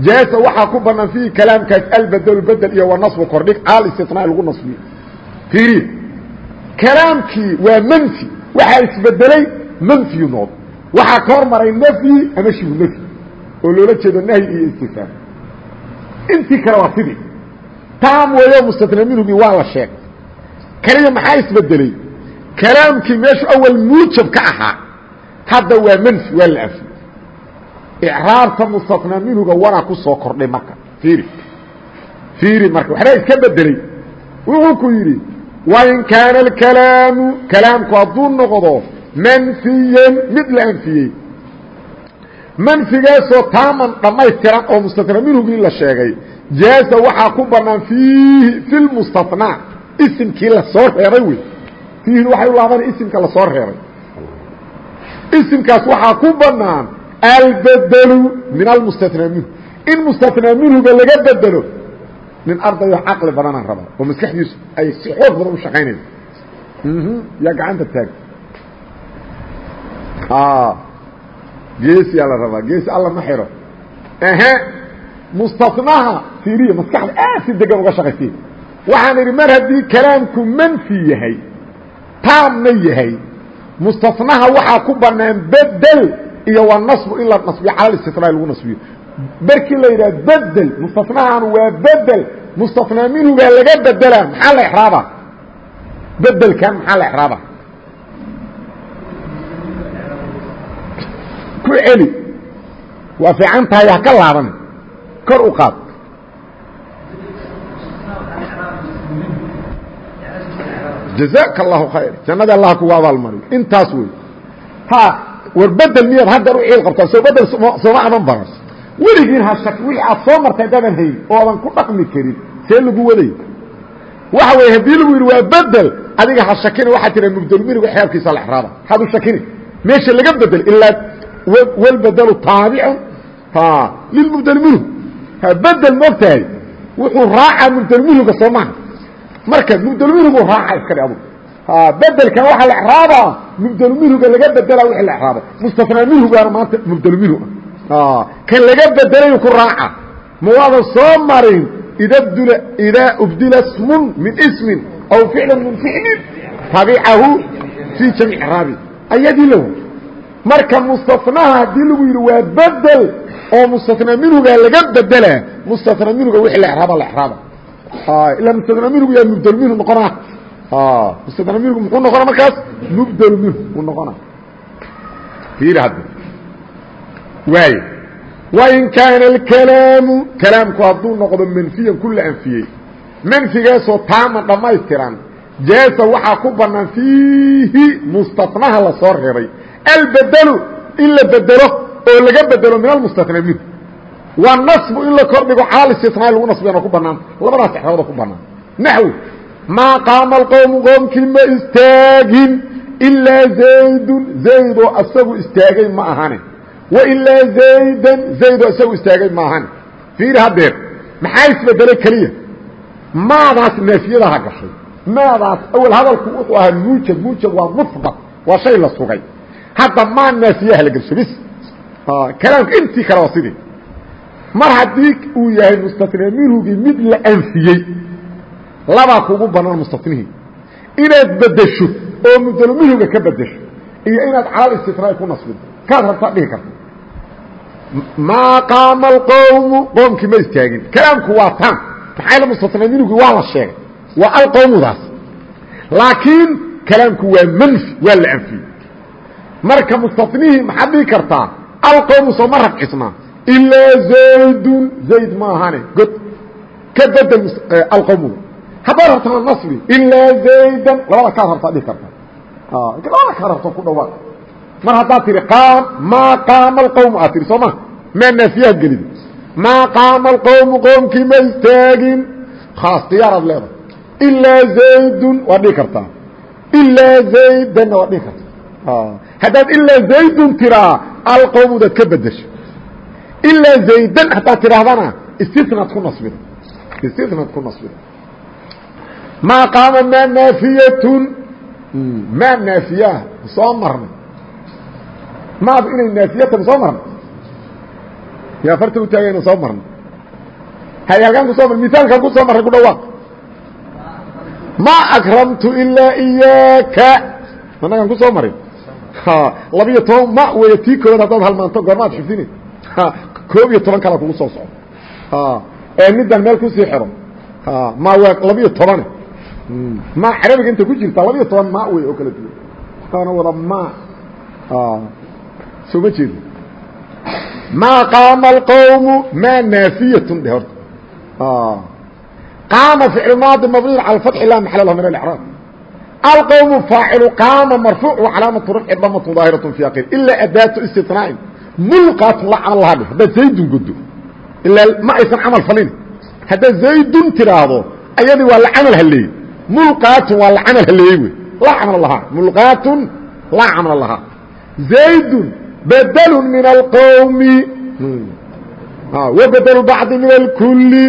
jaasa waxaa ku banaan fiihi kalaamkaas albedelu bedel iyo wanasbu kordhig alistinaa lagu nasbiyo fiiri kalaamkii waa manfi waxaa isbedelay manfiyu nood waxaa ka hor maray nfyi ama shibu nfyi oo loola jeedo nahyi iyo istifhaam intii kale waa sidii. Taam weeyo mustatna minhugii waa la sheegay kaliya maxaa isbedeley kalaamkii meeshu awal muujab ka ahaa hadda waa manfi waa la anfiyey icraabta mustatna minhuga wanaa ku soo kordhay marka. Iiri iiri marka. Waxbaa iska bedeley wuxuu ku yidhi wain kaana alkalaamu kalaamku hadduu noqdo manfiyan mid la anfiyey. Manfigaasoo taaman dhammaystiran oo mustatna minhugii la sheegay jaaza waxaa ku bannaan fiihi fi lmustatnaa isimkii la soo reebay wey fiihi waxay u laabanay isimka la soo reebay isimkaas waxaa ku bannaan albedelu min almustatnaa minhu in mustatnaa minhuga laga bedelo nin ardayo caqli badanaan rabaa oo maskaxdiisu ay si xoog badan u shaqaynayso yaa gacanta taag geesiyaa la rabaa geesi alla ma xiro ehe mustanaha fiiriya maskaxda aad si degan uga shaqaysiya waxaan idhi mar haddii kalaamku manfi yahay taamna yahay mustanaha waxaa ku banaan bedel iyo wa nasbu in la nasbiyo cala istinaa lagu nasbiyo. Berkii la yidhaha bedel mustanahan waa bedel mustanaa minhugaa laga bedelaa maxaa la exraaba bedelkan maxaa la exraaba ku celi. Waa fiican tahay ha ka laaban. Kor u qaad. Jazaaka allahu khayr. Jannada allah kugu abaalmariyo intaas wey ha war bedel miyaad haddar u ciil qabtaa soo bedel sooma adan baran weligiin ha shak wixii aad soo martay dadan hayn oo adan ku dhaqmi karin see lagu waday waxa weeye haddii lagu yidhi waa bedel adiga ha shakina waxaa tira mubdelminigu xeebkiisa la exraaba haad u shakini meesha laga bedel ilaa wlbedlu taabicu lilmubdel minhu. Bedel moogtahay wuxuu raacaa mubdel minhuga soo maha. Marka mubdel minhugu raaca iska dhe adu bedelkan waxaa la exraabaa mubdel minhuga laga bedelaa wixii la exraabay mustanaa minhugaana maanta mubdel minhu. Kan laga bedelayu ku raaca. Ma waadan soo marin idaa ubdila smun min ismin aw ficlan min ficlin tabicahu fii jamci raabi ayadii lahu marka mustanaha haddii lagu yidhi waa bedel oo mustatnaa minhugaa laga bedelaa mustatnaa minhuga wixii la exraaba la exraaba ilaa mustatnaa minhugu yaa mubdelu minhu noqonaa mustatnaa minhugu muxuu noqona markaas? Mubdelu minhu uu noqona fiiri hadda. Waay. Wain kaana alkalaamu kalaamku hadduu noqdo manfiyan ku la anfiyey. Manfigaasoo taama dhammaystiran. Jaasa waxaa ku bannaan fiihi mustatnaha la soo reebay. Albedelu in la bedelo oo laga bedelo min almustatna minhu waa nasbu in la kordhigo cala istisnaa lagu nasbiyana ku banaanta labadaas exrooda ku banaan naxw maa qaama alqowmu qoomkii ma istaagin ilaa zaydun zaydoo asagu istaagay ma ahane wa ilaa zaydan zaydoo isagu istaagay ma ahane fiiri haddeer maxaa isbedelay keliya maadaas naafiyadaha gashay maadaas awel hadalku wuxuu ahaa muujab muujab waa mufbad waa shay la sugay hadda maa naafiyaha la gelsho bis kalaamka intii kale waa sidii mar haddii uu yahay mustatnaa minhugii mid la anfiyey labaa kugu banaan mustatnihii inaad bedesho oo mudalo minhuga ka bedesho iyo inaad calal istisnaa ku nasbido kaad rabtaa dhihi karta. Maa qaama alqowmu qoomkii ma istaagin. Kalaamku waa tan. Maxaa la mustatnaa waa la sheegay. Waa alqowmudaas laakiin kalaamku waa manfi waa la anfiyey. Marka mustatnihii maxaad dhihi kartaa? Alqowmu soo ma rafcisnaa. Ilaa zaydun. Zayd maahane god ka bedel alqowmuga haddaad rabtaa nasbi ilaa zaydan labada kaad rabtaa dhihi karta labada kaad rabto ku dhawaaq mar haddaad tihi qaam maa qaama alqowmu aad tihi soo ma maa naafiyaha gelid maa qaama alqowmu qowmkii ma istaagin khaas diyaaraad leedahay ilaa zaydun waad dhihi kartaa ilaa zaydanna waad dhihi kartaa haddaad ilaa zaydun tiraa alqowmudaad ka bedesho ilaa zaydan haddaad tidhaahdana istinaad ku nasbida istinaad ku nasbida maa qaama maa naafiyatun? Maa naafiyaah soo marnay. Maadu inay naafiyatan soo marnay. Yaa farta u taagayna soo marnay. Hay halkaan ku soo mar misaalkaan ku soo marray ku dhawaaq. Maa akramtu ilaa iyaaka annagaan ku soo marin labiyo toban ma weeye tii koobaad haddaad halmaanto goormaad xifdine koob iyo toban kala kugu soo socdo. Ee middan meel ku sii xiro ma waa labiyo tobane ma carabiga inta ku jirta labiyo toban ma wey oo kala duwan. Waana wada ma soo ma jeedo maa qaama alqowmu maa naafiyatun dhe horta qaama ficlu maadi mabniyn cala fatxi la maxala lahu min alcraab alqowmu faacilu qaama marfuuc calaamatu rafci damatu daahiraة fi akir ilaa adaatu istinaa'in mulqaatun la camal lahaa dhe haddaad zaydun godo ilaa ma aysan camal falin. Haddaad zaydun tidhaahdo ayadii waa la camal haleeyey mulqaatun waa la camal haleeyey wey laa camal lahaa. Mulqaatun laa camal lahaa. Zaydun badlu min alqowmi wabadlu bacdi min alkuli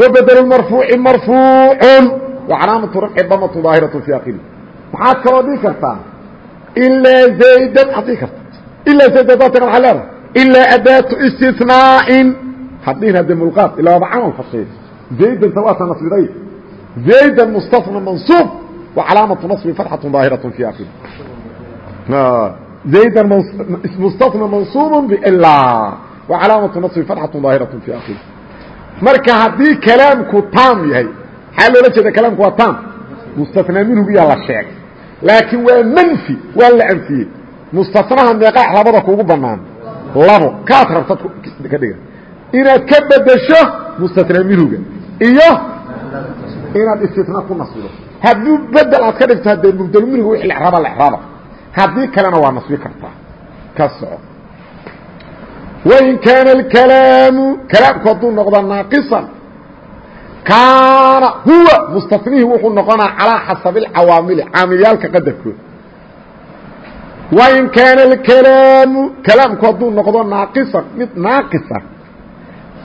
wabadlu marfuuci marfuucun. Wacalaamatu rafci damatu daahiraة fi akiri maxaad kaloo dhihi kartaa? Ilaa zaydan aad dhihi karta. Ilaa zayd haddaad tira waaa leedahay? Ilaa adaatu istinaa'in hadhihin hadde mulqaad ilaa waaba camal fashay zaydanta waata nasbiday mansuub wa calaamatu nasbi fatxatu daahiraة fi akiri zaydan mustafna mansuub bilaa wa calaamatu nasbi fatxatu daahiraة fi akiri marka haddii kalaamku taam yahay maxaa loola jeeda kalaamku waa taam mustanaa minhu yaa la sheegay laakiin waa manfi waa la anfiyey mustanaha meeqaa labada kuugu banaan labo kaad rabtad ka dhiga inaad ka bedesho mustanaa minhuga iyo inaad istina ku nasbido. Haddii bedel aad ka dhigto haddee mubdelu minhuga wixii leraaba leraaba haddii kalena waa nasbi kartaa ka soco. Wain kaana alkalaamu kalaamku hadduu noqdo naaqisan kaana huwa mustanihii wuxuu noqonaa calaa xasabi اcawaamili caamiliyaalka qadarkooda wain kaana اkalaamu kalaamku hadduu noqdo naaqisan mid naaqisa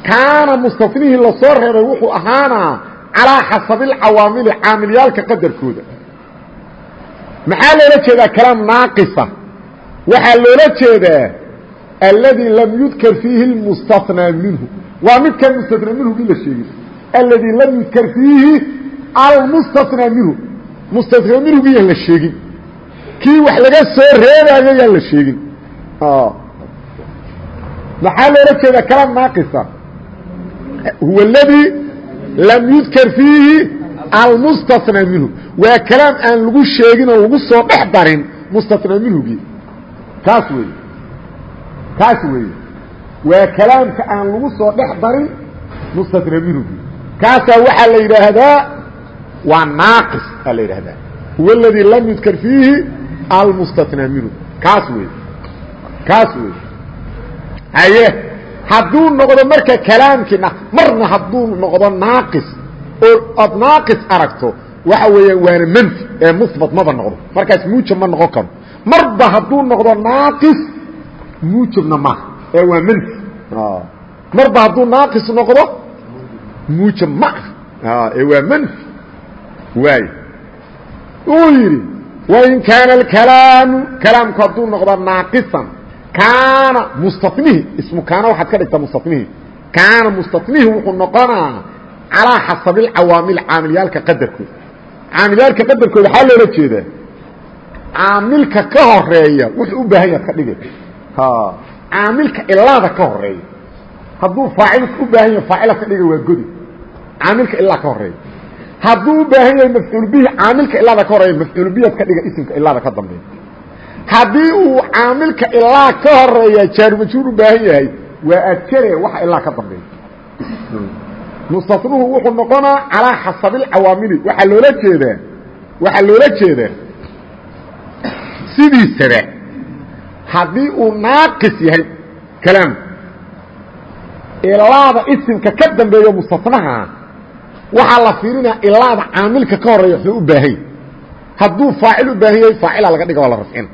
kaana mustanihii la soo reebay wuxuu ahaanaa calaa xasabi اcawaamili caamilyaalka qadarkooda maxaa loola jeedaa kalaam naaqisa waxaa loola jeedaa alladii lam yudkar fiihi اlmustanaa minhu waa midkaan mustanaa minhugii la sheegin اldي lam yudkar fiihi almustaثnى minhu mustaثnى minhuga yaan la sheegin kii wax laga soo reebaayo yaan la sheegin maxaa loola jeedaa kalaam naaqisa huwa اladii lam yudkar fiihi almustasna minhu. Waa kalaam aan lagu sheeginoo lagu soo dhex darin mustasna minhugii. Kaas weeye. Kaas weeye. Waa kalaamka aan lagu soo dhex darin mustasna minhugii. Kaasaa waxaa la yidhaahdaa waa naaqis aa la yidhaahdaa. Huwa aladii lam yudkar fiihi almustasna minhu. Kaas weeye. Kaas weeye. Haye hadduu noqdo marka kalaamkiina marna hadduu noqdo naaqis oo aad naaqis aragto waxa weeyaan waana manfi ee musbat maba noqdo. Markaas muujab ma noqon karo. Marba hadduu noqdo naaqis muujabna maaha ee waa manfi. Marba hadduu naaqis noqdo muujab ma. Ah ee waa manfi. Waay uu yidhi wain kaana alkalaamu kalaamku hadduu noqdo naaqisan kaana mustanihi ismu kaana waxaad ka dhigtaa mustanihi kaana mustanihi wuxuu noqonaa calaa xasabi cawaamil caamilyaalka qadarkooda caamilyaalka qadarkooda waxaa loola jeedaa caamilka ka horreeya wuxuu u baahan yaad ka dhigay caamilka ilaada ka horreeya hadduu faacilka u baahan yahay faacila ka dhiga waa godi caamilka ilaa ka horreeya hadduu u baahan yahay mafcuul bihi caamilka ilaada ka horreeya mafcuul bihiad ka dhiga isimka ilaada ka dambeeya haddii uu caamilka ilaa ka horreeya jaarumajhuul u baahan yahay waa adkare waxa ilaa ka dambeeya. Mustanuhu wuxuu noqonaa calaa xasabilcawaamili waxaa loola jeedaa waxaa loola jeedaa sidiisaba haddii uu naaqis yahay kalaamku ilaada isimka ka dambeeyo mustanaha waxaa la fiirinaya ilaada caamilka ka horreeya wuxuu u baahan hadduu faacil u baahan yahay faacila laga dhiga waa la rafcina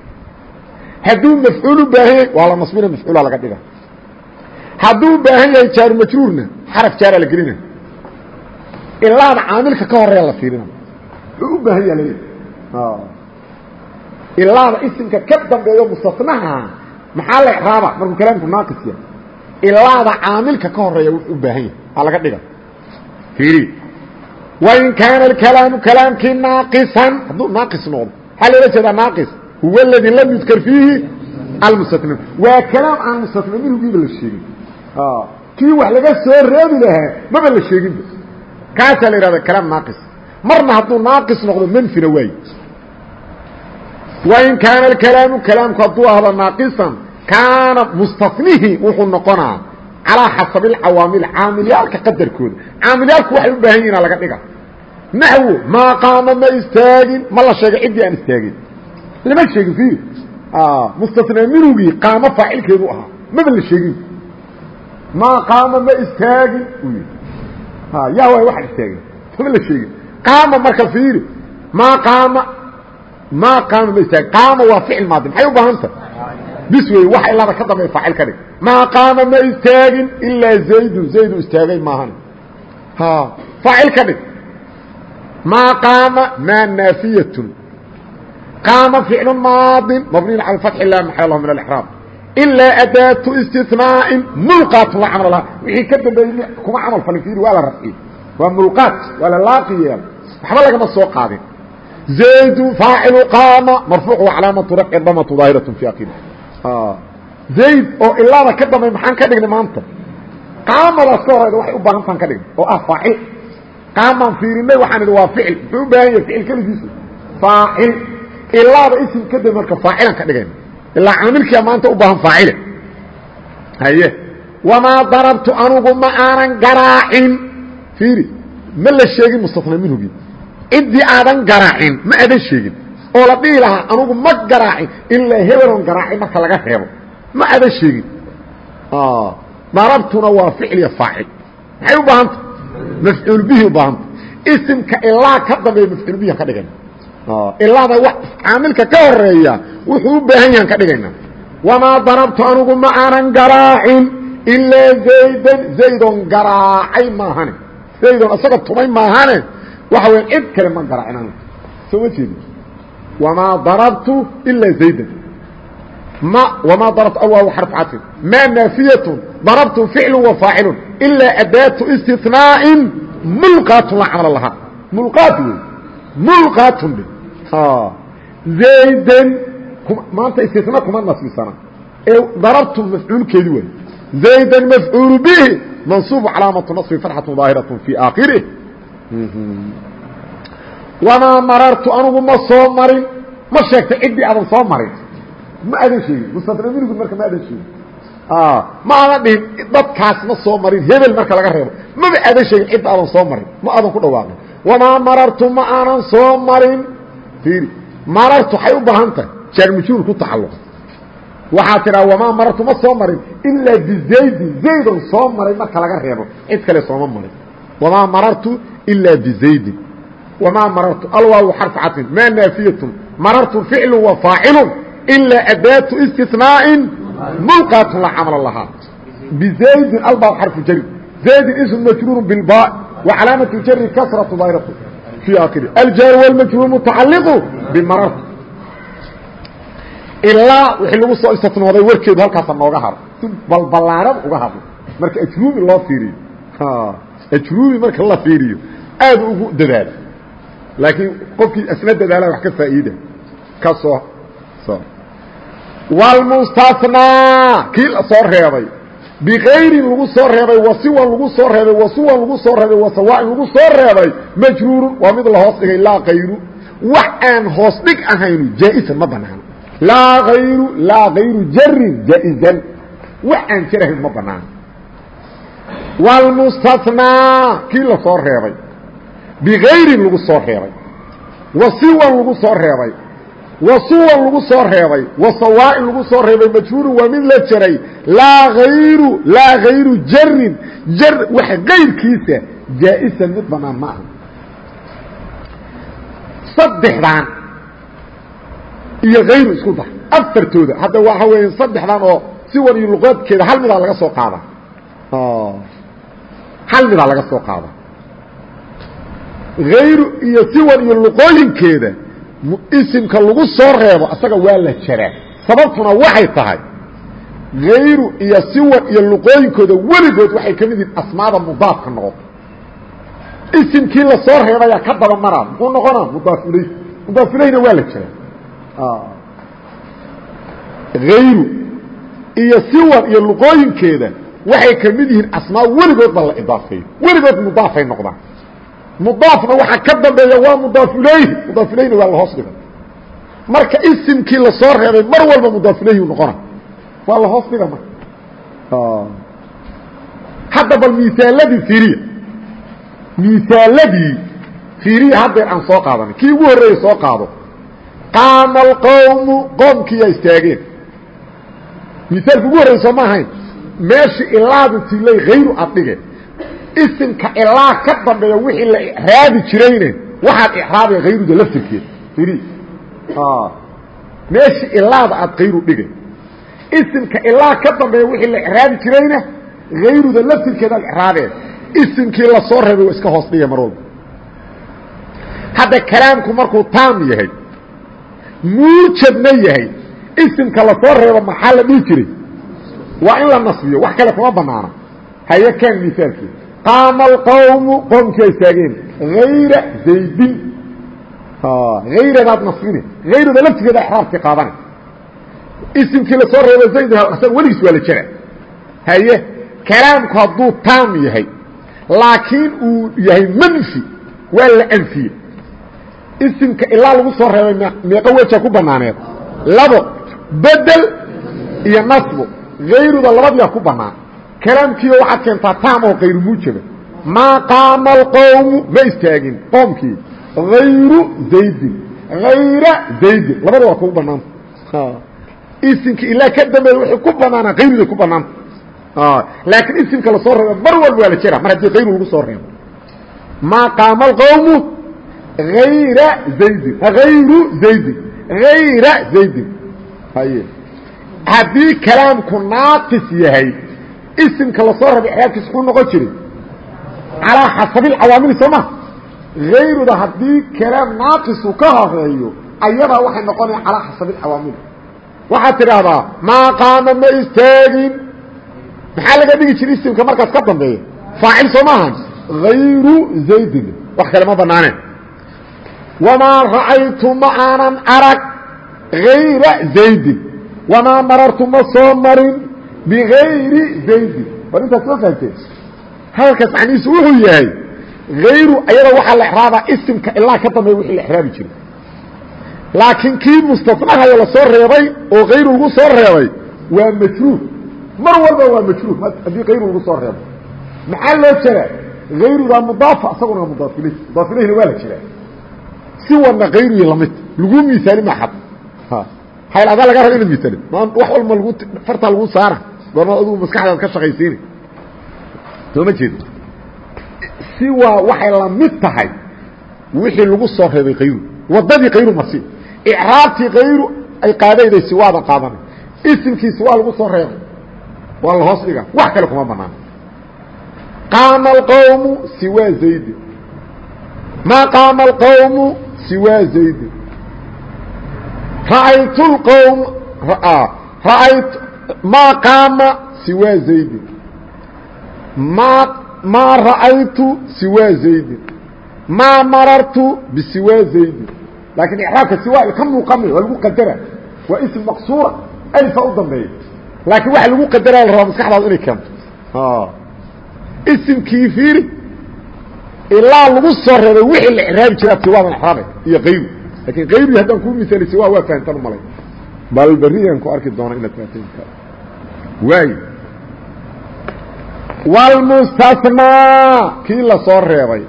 hadduu mafcuul u baahan yahay waa la nasbina mafcuula laga dhiga. Hadduu u baahan yahay jaaru majruurna xaraf jaara la gelina. Ilaada caamilka ka horreeya la fiirina. Wuxuu u baahan yaha laleeyahy ilaada isimka ka dambeeyo mustanaha maxaa la raaba? Markuu kalaamku naaqis yahay. Ilaada caamilka ka horreeya wuxuu u baahan yahay. Aa laga dhiga. Fiiri. Wain kaana alkalaamu kalaamkii naaqisan hadduu naaqis noqdo maxaa loola jeedaa naaqis huwa اladii lam yudkar fiihi almustatna waa kalaam aan mustatna minhugiiba la sheegin kii wax laga soo reebi lahaa maba la sheeginba kaasaa la ihahda kalaam naaqis marna hadduu naaqis noqdo manfina waaye wain kaana alkalaamu kalaamku hadduu ahdo naaqisan kaana mustanihi wuxuu noqonaa calaa xasabi alcawaamil caamilyaalka qadarkooda caamilyaalku waxay u baahan yihiin laga dhiga naxwo maa qaama ma istaagin ma la sheegay ciddii aan istaagin lama sheegin fiiri mustatnaa minugii qaamo faacilkeedu ahaa. Maba la sheegin. Maa qaama ma istaagin yaa waay waxaan istaagin. Maba la sheegin. Qaama marka fiiri maa qaama maa qaama ma istaagin. Qaama waa ficil maadi maxay u baahanta? Bis wey wax ilaada ka dambeeya faacil ka dhig. Maa qaama ma istaagin ilaa zaydun. Zaydu istaagay maahan. Faacil ka dhig. Maa qaama maa naafiyatun qaama ficlu maadin mabniyin cala fatxi la maxal lahu min alixraab ilaa adaatu istinaain mulqaatun la camal laha wixii ka dambeeyey kuma camal falin fiiri waa la rafciyey waa mulqaat waa la laaqi yeela waxba lagama soo qaadin zaydu faacilu qaama marfuuc wa calaamatu rafci damatu daahiratu fi aqil zayd oo ilaada ka dambay maxaan ka dhignay maanta qaamadaas ka horeyda waxay u baahantaan ka dhignay oo ah faacil qaamaan fiirinay waxaan idhi waa ficil muxuu u baahan yahay ficil keligiisu faacil ilaada isim ka dambe marka faacilan ka dhigayna ilaa caamilkia maanta u baahan faacile. Haye. Wamaa darabtu anugu ma aanan garaacin. Fiiri ma la sheegin mustatna minhugii ciddii aadan garaacin ma aadan sheegin. Oo la dhihi lahaa anugu ma garaacin. Ilaa hebeloon garaacin marka laga reebo. Ma aadan sheegin. Darabtuna waa ficil iyo faacil. Maxay u baahanta mafcuul bihi u baahanta isimka ilaa ka dambeeya mafcuul bihi ka dhigayna ilaada wax caamilka ka horreeya wuxuu u baahan yahan ka dhigayna. Wamaa darabtu anugu ma aanan garaacin ilaa zaydan zaydon garaacay maahane. Zaydon isaga tumay maahane. Waxa weya cid kale ma garaacin anigu soo ma jeedi wamaa darabtu ilaa zaydan. Ma wamaa darabtu awaa xarf cadfin maa naafiyatun darabtu ficlu wa faacilun. Ilaa adaatu istinaa'in mulqaatun la camal lahaa. Mulqaat wey mulqaatun zaydan maanta istisna kuma nasbisana ee darabtu mafcuulkeedi waay zaydan mafcuulu bihi mansuubu calaamatu naصbi farxatu daahiratun fii aakhirih wamaa marartu anugu ma soo marin ma sheegtay ciddii adan soo marin ma adan sheegin mustadraminigu marka ma adan sheegin ma adan dhihin dadkaas ma soo marin hebel marka laga reebo maba adan sheegin cidda adan soo marin ma adan ku dhawaaqin wamaa marartu ma aanan soo marin marartu waxay u baahan tahay jaarmujuul ku tacalluqa waxaa tidhaa wamaa marartu ma soo marin ilaa bizaydin. Zaydan soo maray marka laga reebo cid kale sooma marin. Wamaa marartu ilaa bizaydin. Wamaa marartu alwaawu xarfu cadfin maa naafiyatun marartu ficlu wa faacilu ilaa adaatu istinaa'in mulqaatun la camala lahaa. Bizaydin albaab xarfu jari. Zaydin ism majruuru bilbaa wa calaamatu jari kasratu dayratu fii aakhiri aljaar walmajruur mutacalliqu bimarartu ilaa wixii lagu soo istinooday warkeedu halkaasa nooga haro si balbalaaran uga hadlo marka ajruumi loo fiiriyo ajruumi marka la fiiriyo aad ugu dadaalo laakiin qofkii asna dadaala wax ka faa'iida ka soo wlmustanaa kii la soo reebay bikayrin lagu soo reebay wasiwan lagu soo reebay wasuwan lagu soo reebay wasawaain lagu soo reebay majruurun waa mid la hoos dhigay laa kayru wax aan hoos dhig ahaynu jaa-isan ma banaano laa ayru laa kayru jarin jaa-izan wax aan jar ahayn ma banaano wlmustanaa kii la soo reebay bikayrin lagu soo reebay soo reebay wasuwan lagu soo reebay wasawaain lagu soo reebay majhuurun waa mid la jaray. Laa ayru laa hayru jarin jar wax kayrkiisa jaa-isan mid banaan ma aha. Saddexdan iyo hayru isku dar. Afartooda hadda waxa weya saddexdan oo siwan iyo luqaadkeeda hal midaa laga soo qaada. Hal midaa laga soo qaada. Hayru iyo siwan iyo luqooyinkeeda isimka lagu soo reebo asaga waa la jaraa sababtuna waxay tahay hayru iyo siwan iyo luqooyinkooda weligood waxay ka mid yihiin asmaada mudaafka noqota isimkii la soo reebayaa ka daba maraa muxuu noqonaa? Mudaaf ilayh mudaaf ilayhna waa la jaraa hayru iyo siwan iyo luqooyinkeeda waxay ka mid yihiin asmaa weligood ba la idaafeeyo weligood mudaafay noqdaan mudaafna waxaa ka dambeeya waa mudaaf ilayhi mudaaf ilayhina waa la hoos dhigay marka isimkii la soo reebay mar walba mudaaf ilayhi noqona. Waa la hoos dhiga marka. Hadda bal misaaladii fiiriya. Misaaladii fiiriya haddeer aan soo qaadanay kii ugu horreeyey soo qaado. Qaama alqowmu qoomkiiyaa istaageen. Misaalka ugu horrey soo ma ahayn. Meeshii ilaadu tilay hayru aad dhige isimka ilaa ka dambeeya wixii la icraabi jirayne waxaad icraabaya hayruda laftirkeeda iri meeshii ilaada aad hayru dhigay. Isimka ilaa ka dambeeya wixii la icraabi jirayna hayruda laftirkeeda aad icraabeen isimkii la soo reebay waa iska hoos dhigay mar walba hadda kalaamku markuu taam yahay muujabna yahay isimka la soo reebo maxaa la dhihi jiray? Waa in la nasbiyo wax kale kuma banaana haye kaan misaalkeeda qaama alqawmu qoomkii istaageen hayra zaydin hayradaad nasbine hayrada laftigeeda exraabkii qaadane isimkii la soo reebo zayd weligiis waa la jera haye kalaamku hadduu taam yahay laakiin uu yahay manfi waa la anfiye isimka ilaa lagu soo reebay meeqo weja ku banaaneed labo bedel iyo nasbo hayruda labadiia ku banaan kalaamkiio waxaad keentaa taam oo kayru muujaba maa qaama alqowmu ma istaagin qoomkii hayru zaydin. Hayra zaydin. Labada waa kugu banaanta isimka ilaa ka dambeeya wixii ku banaana hayruday ku banaanta laakiin isimka la soo reebo mar walba waa la jera mar haddii hayru lagu soo reebo. Maa qaama alqowmu hayra zaydin. Hayru zaydin. Hayra zaydin. Haddii kalaamku naaqis yahay isimka la soo raba ixraabkiis muxuu noqon jiray. Calaa xasabi alcawaamili soo ma hayruda haddii kalaam naaqisu ka horeeyo ayadaa waxay noqonaya calaa xasabi alcawaamili waxaad tidhaahdaa maa qaama ma istaagin. Maxaa laga dhigi jiray isimka markaas ka dambeeya? Faacil soo maahan hayru zaydin. Wax kale ma banaaneen wamaa ra'aytu ma aanan arag hayra zaydin. Wamaa ma soo marin bigayri zaydi war intaas soo fahamteen hadalkaas macnihiisu wuxuu yahay hayru ayada waxaa la exraabaa isimka ilaa ka dambeeya wixii la exraabi jiray laakiin kii mustanahayo la soo reebay oo hayru lagu soo reebay waa majruur mar walba waa majruur haddii hayru lagu soo reebo maxaa loo jeraa hayrudaa mudaafa isaguna mudaaf ilayh mudaaf ilayhna waa la jiraa si wadna hayruyi la mid lagu misaali ma xad hayl adaa laga raba inaad misaali wax walba lagu fartaa lagu saara goorma adugu maskaxdaad ka shaqaysiini soo ma jeedo. Si waa waxay la mid tahay wixii lagu soo reebay kayru wadadii kayru masi icraabtii kayru ay qaadayday siwaada qaadanay isimkii siwaa lagu soo reebay. Waa la wax kale kuma banaan qaama alqawmu siwaa zaydi maa qaama alqawmu siwaa zaydi ra'aytu lqawm ra'ayt maa qaama siwaa zaydi ma maa ra'aytu siwaa zaydin maa marartu bisiwaa zaydin laakiin icraabka siwaa ka muuqamay waa lagu qadara waa ism maqsuura alifa u dambeeya laakiin waxa lagu qadaraya la rabaa maskaxdaadu inay keento isimkii fiiri ilaa lagu soo reebay wixii la icraabi jiraa siwaadan icraabay iyo kayru laakiin kayru haddaan kuu misaali siwaa waa fahantan u malay bal berriyan ku arki doona inaad fahantan waay. Wlmustasnaa kii la soo reebay.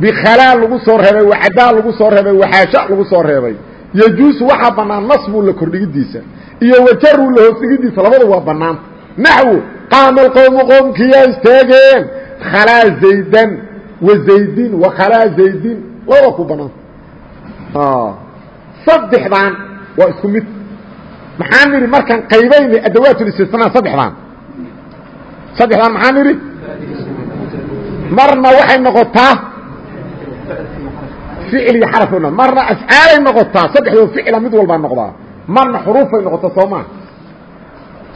Bikhalaa lagu soo reebay waxadaa lagu soo reebay waxaasha lagu soo reebay. Yejuusu waxaa bannaan nasbu la kordhigidiisa iyo wajaru la hoosdhigidiisa labadu waa bannaanta naxwu qaama alqowmu qowmkiyaa istaageen. Khalaa zaydan wa zaydin wa khalaa zaydin. Labada ku bannaanta saddexdaan waa isku mid maxaan nidhi markaan qaybaynay adawaat listisnaa saddexdaan saddexdaan maxaan idhi marna waxay noqotaa ficil iyo xaraf marna afcaalay noqotaa saddexdoo ficila mid walbaa noqdaa. Marna xuruufay noqota soo maa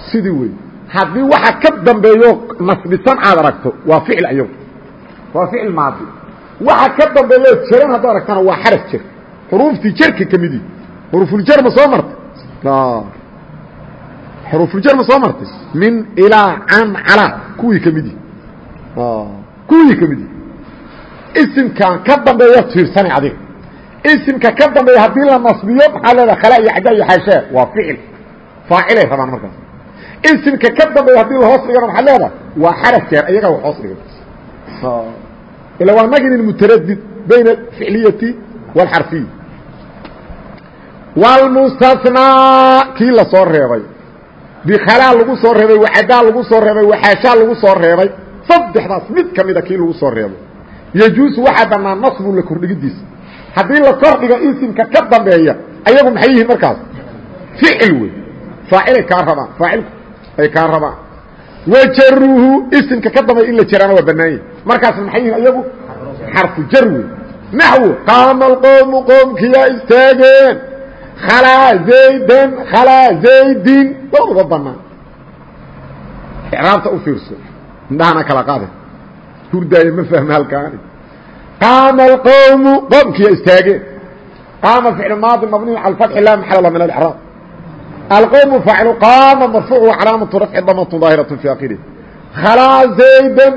sidii wey haddii waxa ka dambeeyo nasbisan aad aragto waa ficil ayagu waa ficil maadi. Waxa ka dambeeyo jiran haddaad aragtana waa xaraf jer xuruuftii jerka ka midii xuruufuljar ma soo marta xuruufuljar ma soo martay? Min ilaa can calaa kuwii ka midi. Kuwii ka midi. Isimkan ka dambeeya tiirsanay adiga. Isimka ka dambeeya haddii la nasbiyo maxaa leedaha khala iyo xaja iyo xaashee waa ficil. Faacilay rabaan markaas. Isimka ka dambeeya haddii lahoos dhigana maxaa leedaha waa xaraf jeer iyagaa wax hoos dhigay ila waa naginin mutaradid bayna alficliyati wاlxarfiya wاlmustasnaa kii la soo reebay bikhalaa lagu soo reebay waxadaa lagu soo reebay waxaashaa lagu soo reebay saddexdaas mid ka mida kii lagu soo reebo yejuusu waxaa bannaan nasbun la kordhigidiisa haddii la kordhigo isimka ka dambeeya ayagu maxay yihiin markaas ficil wey faacilay kaa rabaan faacilku ay kaa rabaan wajaruhu isimka ka dambeeya in la jaraana waa bannaanya markaasna maxay yihiin ayagu xarfu jar wey naxwu qaama alqowmu khalaa zaydan khalaa zaydin labaduba banaan icraabta u fiirso indhahana kala qaade hurdaayo ma fahma halkaani qaama alqowmu qoomkiya istaageen qaama ficlu maadi mabniyu cala alfatxi laa maxala la min alcraab alqowmu faacilu qaama marfuucu calaamatu rafci damatu daahiratu fi akhirih khalaa zaydan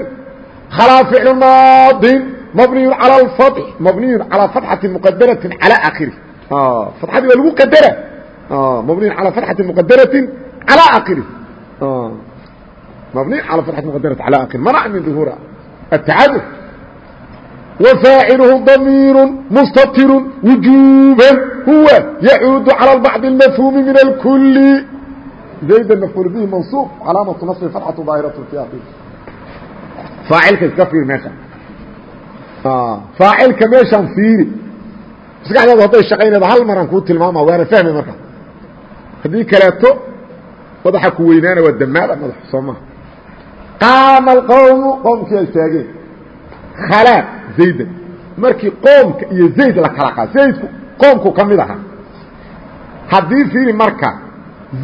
khalaa ficlu maadin mabniyu cala alfatx mabniyu calaa fatxati muqadaratin cala akhirih fatxadii waa lagu qadara mabniyu calى fatxati muqadaraةi calى akiri mabniy calى fatxati muqadarati calى akiri manac min duhuura التacadud وفاacilhu ضميir مستtir وuجوبا huwa يعuud عalى البعض المفهوم من الكل زayd مفعول bه منصوب calaamaة نصb فتxة ظاahiraة في akir aacilka iska ir meeha faacilka meeshaan fiiri maskaxdaadu hadday shaqaynaydo hal maraan kuu tilmaama waana fahmay markaa haddii kaleeto madaxa ku weynaana waa damaada madax soo maha qaama alqowmu qoomkiia istaageen khalaa zaydan markii qoomka iyo zayd la kala qaad zaydku qoomku ka mid ahaa. Haddii fiiri marka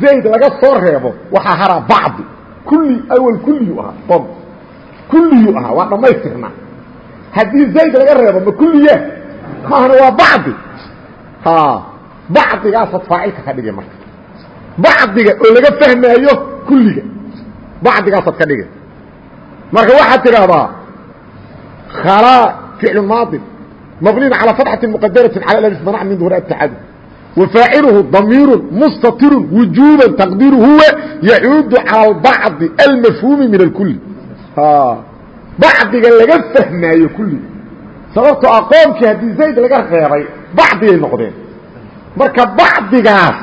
zayd laga soo reebo waxaa haraa bacdi. Kulli awal kulliyu ahaa qoomka kulliyu ahaa waa dhammaystirnaa haddii zayd laga reebo ma kulliya maahna waa bacdi. Bacdigaasaad faacilka ka dhigay marka. Bacdiga oo laga fahmaayo kulliga. Bacdigaasaad ka dhigay. Marka waxaad tidhaahdaa khalaa ficlu maadin mabniin calaa fatxati muqadaratin cala alif manac min duhur atacadud wafaaciluhu damiiru mustatiru wujuuba taqdiiru huwa yacuudu cala albacdi almafhuumi min alkuli bacdiga laga fahmaayo kulli sababtoo ah qoomkii haddii zayd laga reebay bacdigay noqdeen. Marka bacdigaas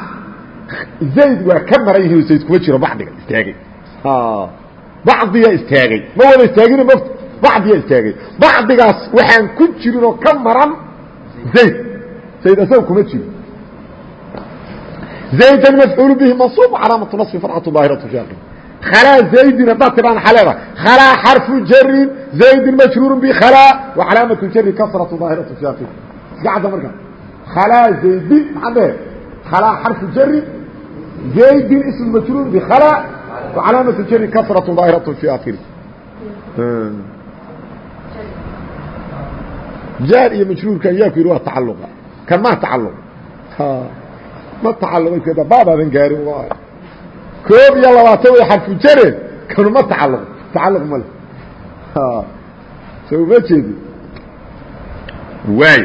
zayd waa ka maran yihiin zayd kuma jiro bacdiga istaagay. Bacdiga istaagay. Ma wada istaagin mt bacdiga istaagay. Bacdigaas waxaan ku jirin oo ka maran zayd. Zayd asaga kuma jiro. Zaydan mafcuul bihi mansuub calaamatu naصbi farcatu daahiratu shaaqi khlaa zaydin haddaad tidhaan waxaa leedahay khalaa xarfu jarin zaydin majruurun bikhalaa wa calaamatu jari kasratu daahiratu shaaqi gacda marka khalaa zaydin maxaa dhehe khalaa xarfu jari zaydin ism majruur bikhalaa wa calaamatu jari kasratu daahiratu fi akhiri jaar iyo majruurka yaa ku yidhi waa tacaluqa kan maa tacaluq ma tacaluq baabaadan gaarin koob iyo labaatan way xarfu jare kanu ma tacalluq ma le soo uma jeedi. Waay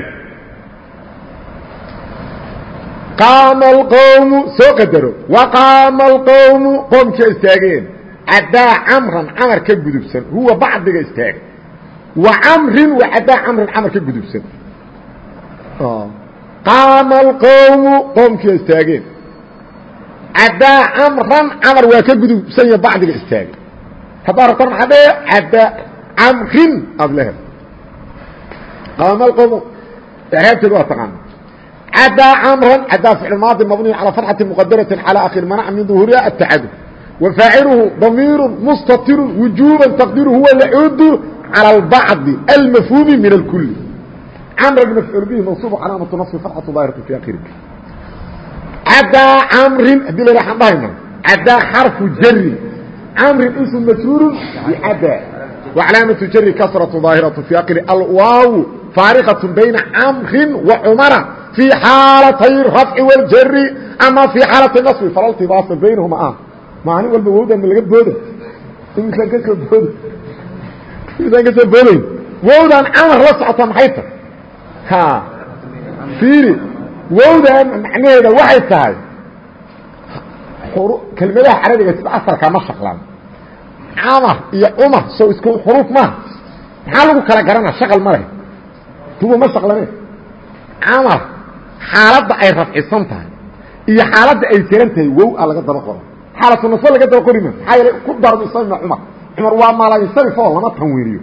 qaama alqowmu soo qadaro. Wa qaama alqowmu qoomkia istaageen. Caddaa camran camar ka gudubsan. Huwa bacdiga istaagay wa camrin wa caddaa camrin camar ka gudubsan. Qaama alqowmu qoomkia istaageen caddaa camran camar waa ka gudubsan yaha bacdiga istaagay haddaa rabtan maxaa dhee caddaa camrin aad lehe qaama alqowmu iraabteedu waa taqaana caddaa camran caddaa ficl maadi mabniy calى fatxati mqadaraةi calى akhir manac min ظuhuriha atacadud wafaaciluhu damiiru mustatiru wujuba taqdiru huwa yacuudu calى اlbacdi almafhuumi min اlkuli camran mafcuul bihi mansuub calaamatu naصbi fatxatu daahirati fi akhiri caddaa camrin haddii la aan dhahayna caddaa xarfu jari camrin ism majruuru bicaddaa wa calaamatu jari kasratu daahiratu fi akhiri alwaaw faariqaة bayna camrin wa cumara fii xaalatay rafci waljari ama fii xaalati nasbi. Fala ltibaasa baynahuma ah maalin walba wowdan ma laga booda imisaan ka soo booda imisaan ka soo boodayn wowdan camar la socota maxay ha. Fiiri wowdan macnaheeda waxay tahay kelmadaha carabiga sida asalkaa ma shaqlaan. Camar iyo cumar soo isku xuruuf maaha maxaa lagu kala garana? Shaqal ma leh. Huwa ma shaqlane. Camar xaaladda ay rafcisan tahay iyo xaaladda ay tiran tahay wow a laga daba qoro xaalatu nasbo laga daba qori ma. Maxaa yeele ku darmisana cumar cumar waa maalansarifo lama tanwiiniyo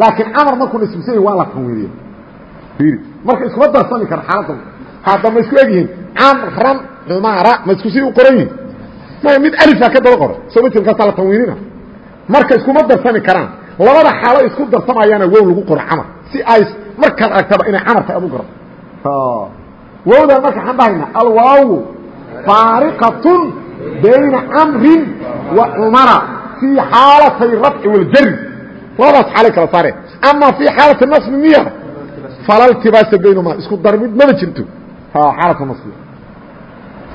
laakiin camar markuu nasbisanya waa la tanwiiniyo marka iskuma darsami kara xaaladdan hadda ma isku egyihiin. Camran cumara ma isku sii u qoran yihiin maya mid alifaa ka daba qoro soo matin kaasaa la tanwiinina? Marka iskuma darsami karaan. Labada xaalo isku darsamayaana wow lagu qoro camar si ay markaad aragtaba inay camar tahay adu garo wowdan marka waxaan dhahayna alwaaw faariqatun bayna camrin wa cumara fii xaalatay rafci waljari labadaas xaalay kala saareen ama fii xaalati nasbi miya fala ltibaasa baynahuma. Isku darmid maba jirto xaalatu nasbi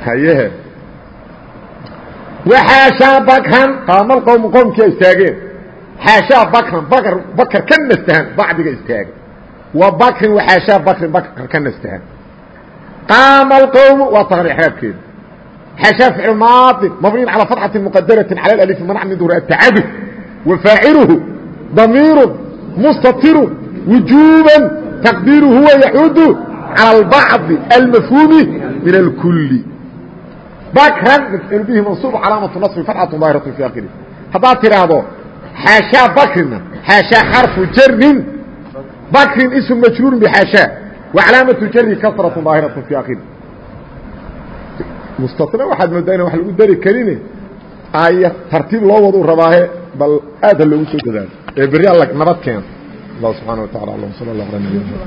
hayehe. Waxaashaa bakran qaamal qowmu qowmkia istaageen. Xaashaa bakran bakr bakr ka nastahan bacdiga istaaga. Wa bakrin waxaashaa bakrin bakr ka nastahan. Qaama alqowmu waa taqri xraabkeeda xaashaa ficlu maadin mabniin calaa fatxati muqadaraةi calى alif manac min duhur atacadud wa faaciluhu damiiru mustatiru wujuuba taqdiiru huwa yacuudu calى اlbacضi almafhuumi min اlkuli bakran mafcuul bihi mansuub calaamatu naصbi fatxatu daahiratu fi akhiri haddaad tidhaahdo xaashaa bakrina xaashaa xarfu jarin bakrin ism majruurin bxaashaa wa calaamatu jari kasratu daahiratu fi akhiri mustasna waxaad moodaa ina wax lagu dari karine aaya tartiib loo wadu rabaahe bal aad ha loogu soo dadaalo ee berri alla nabad keena allah subxana wa tacala alam sal allah ala nabina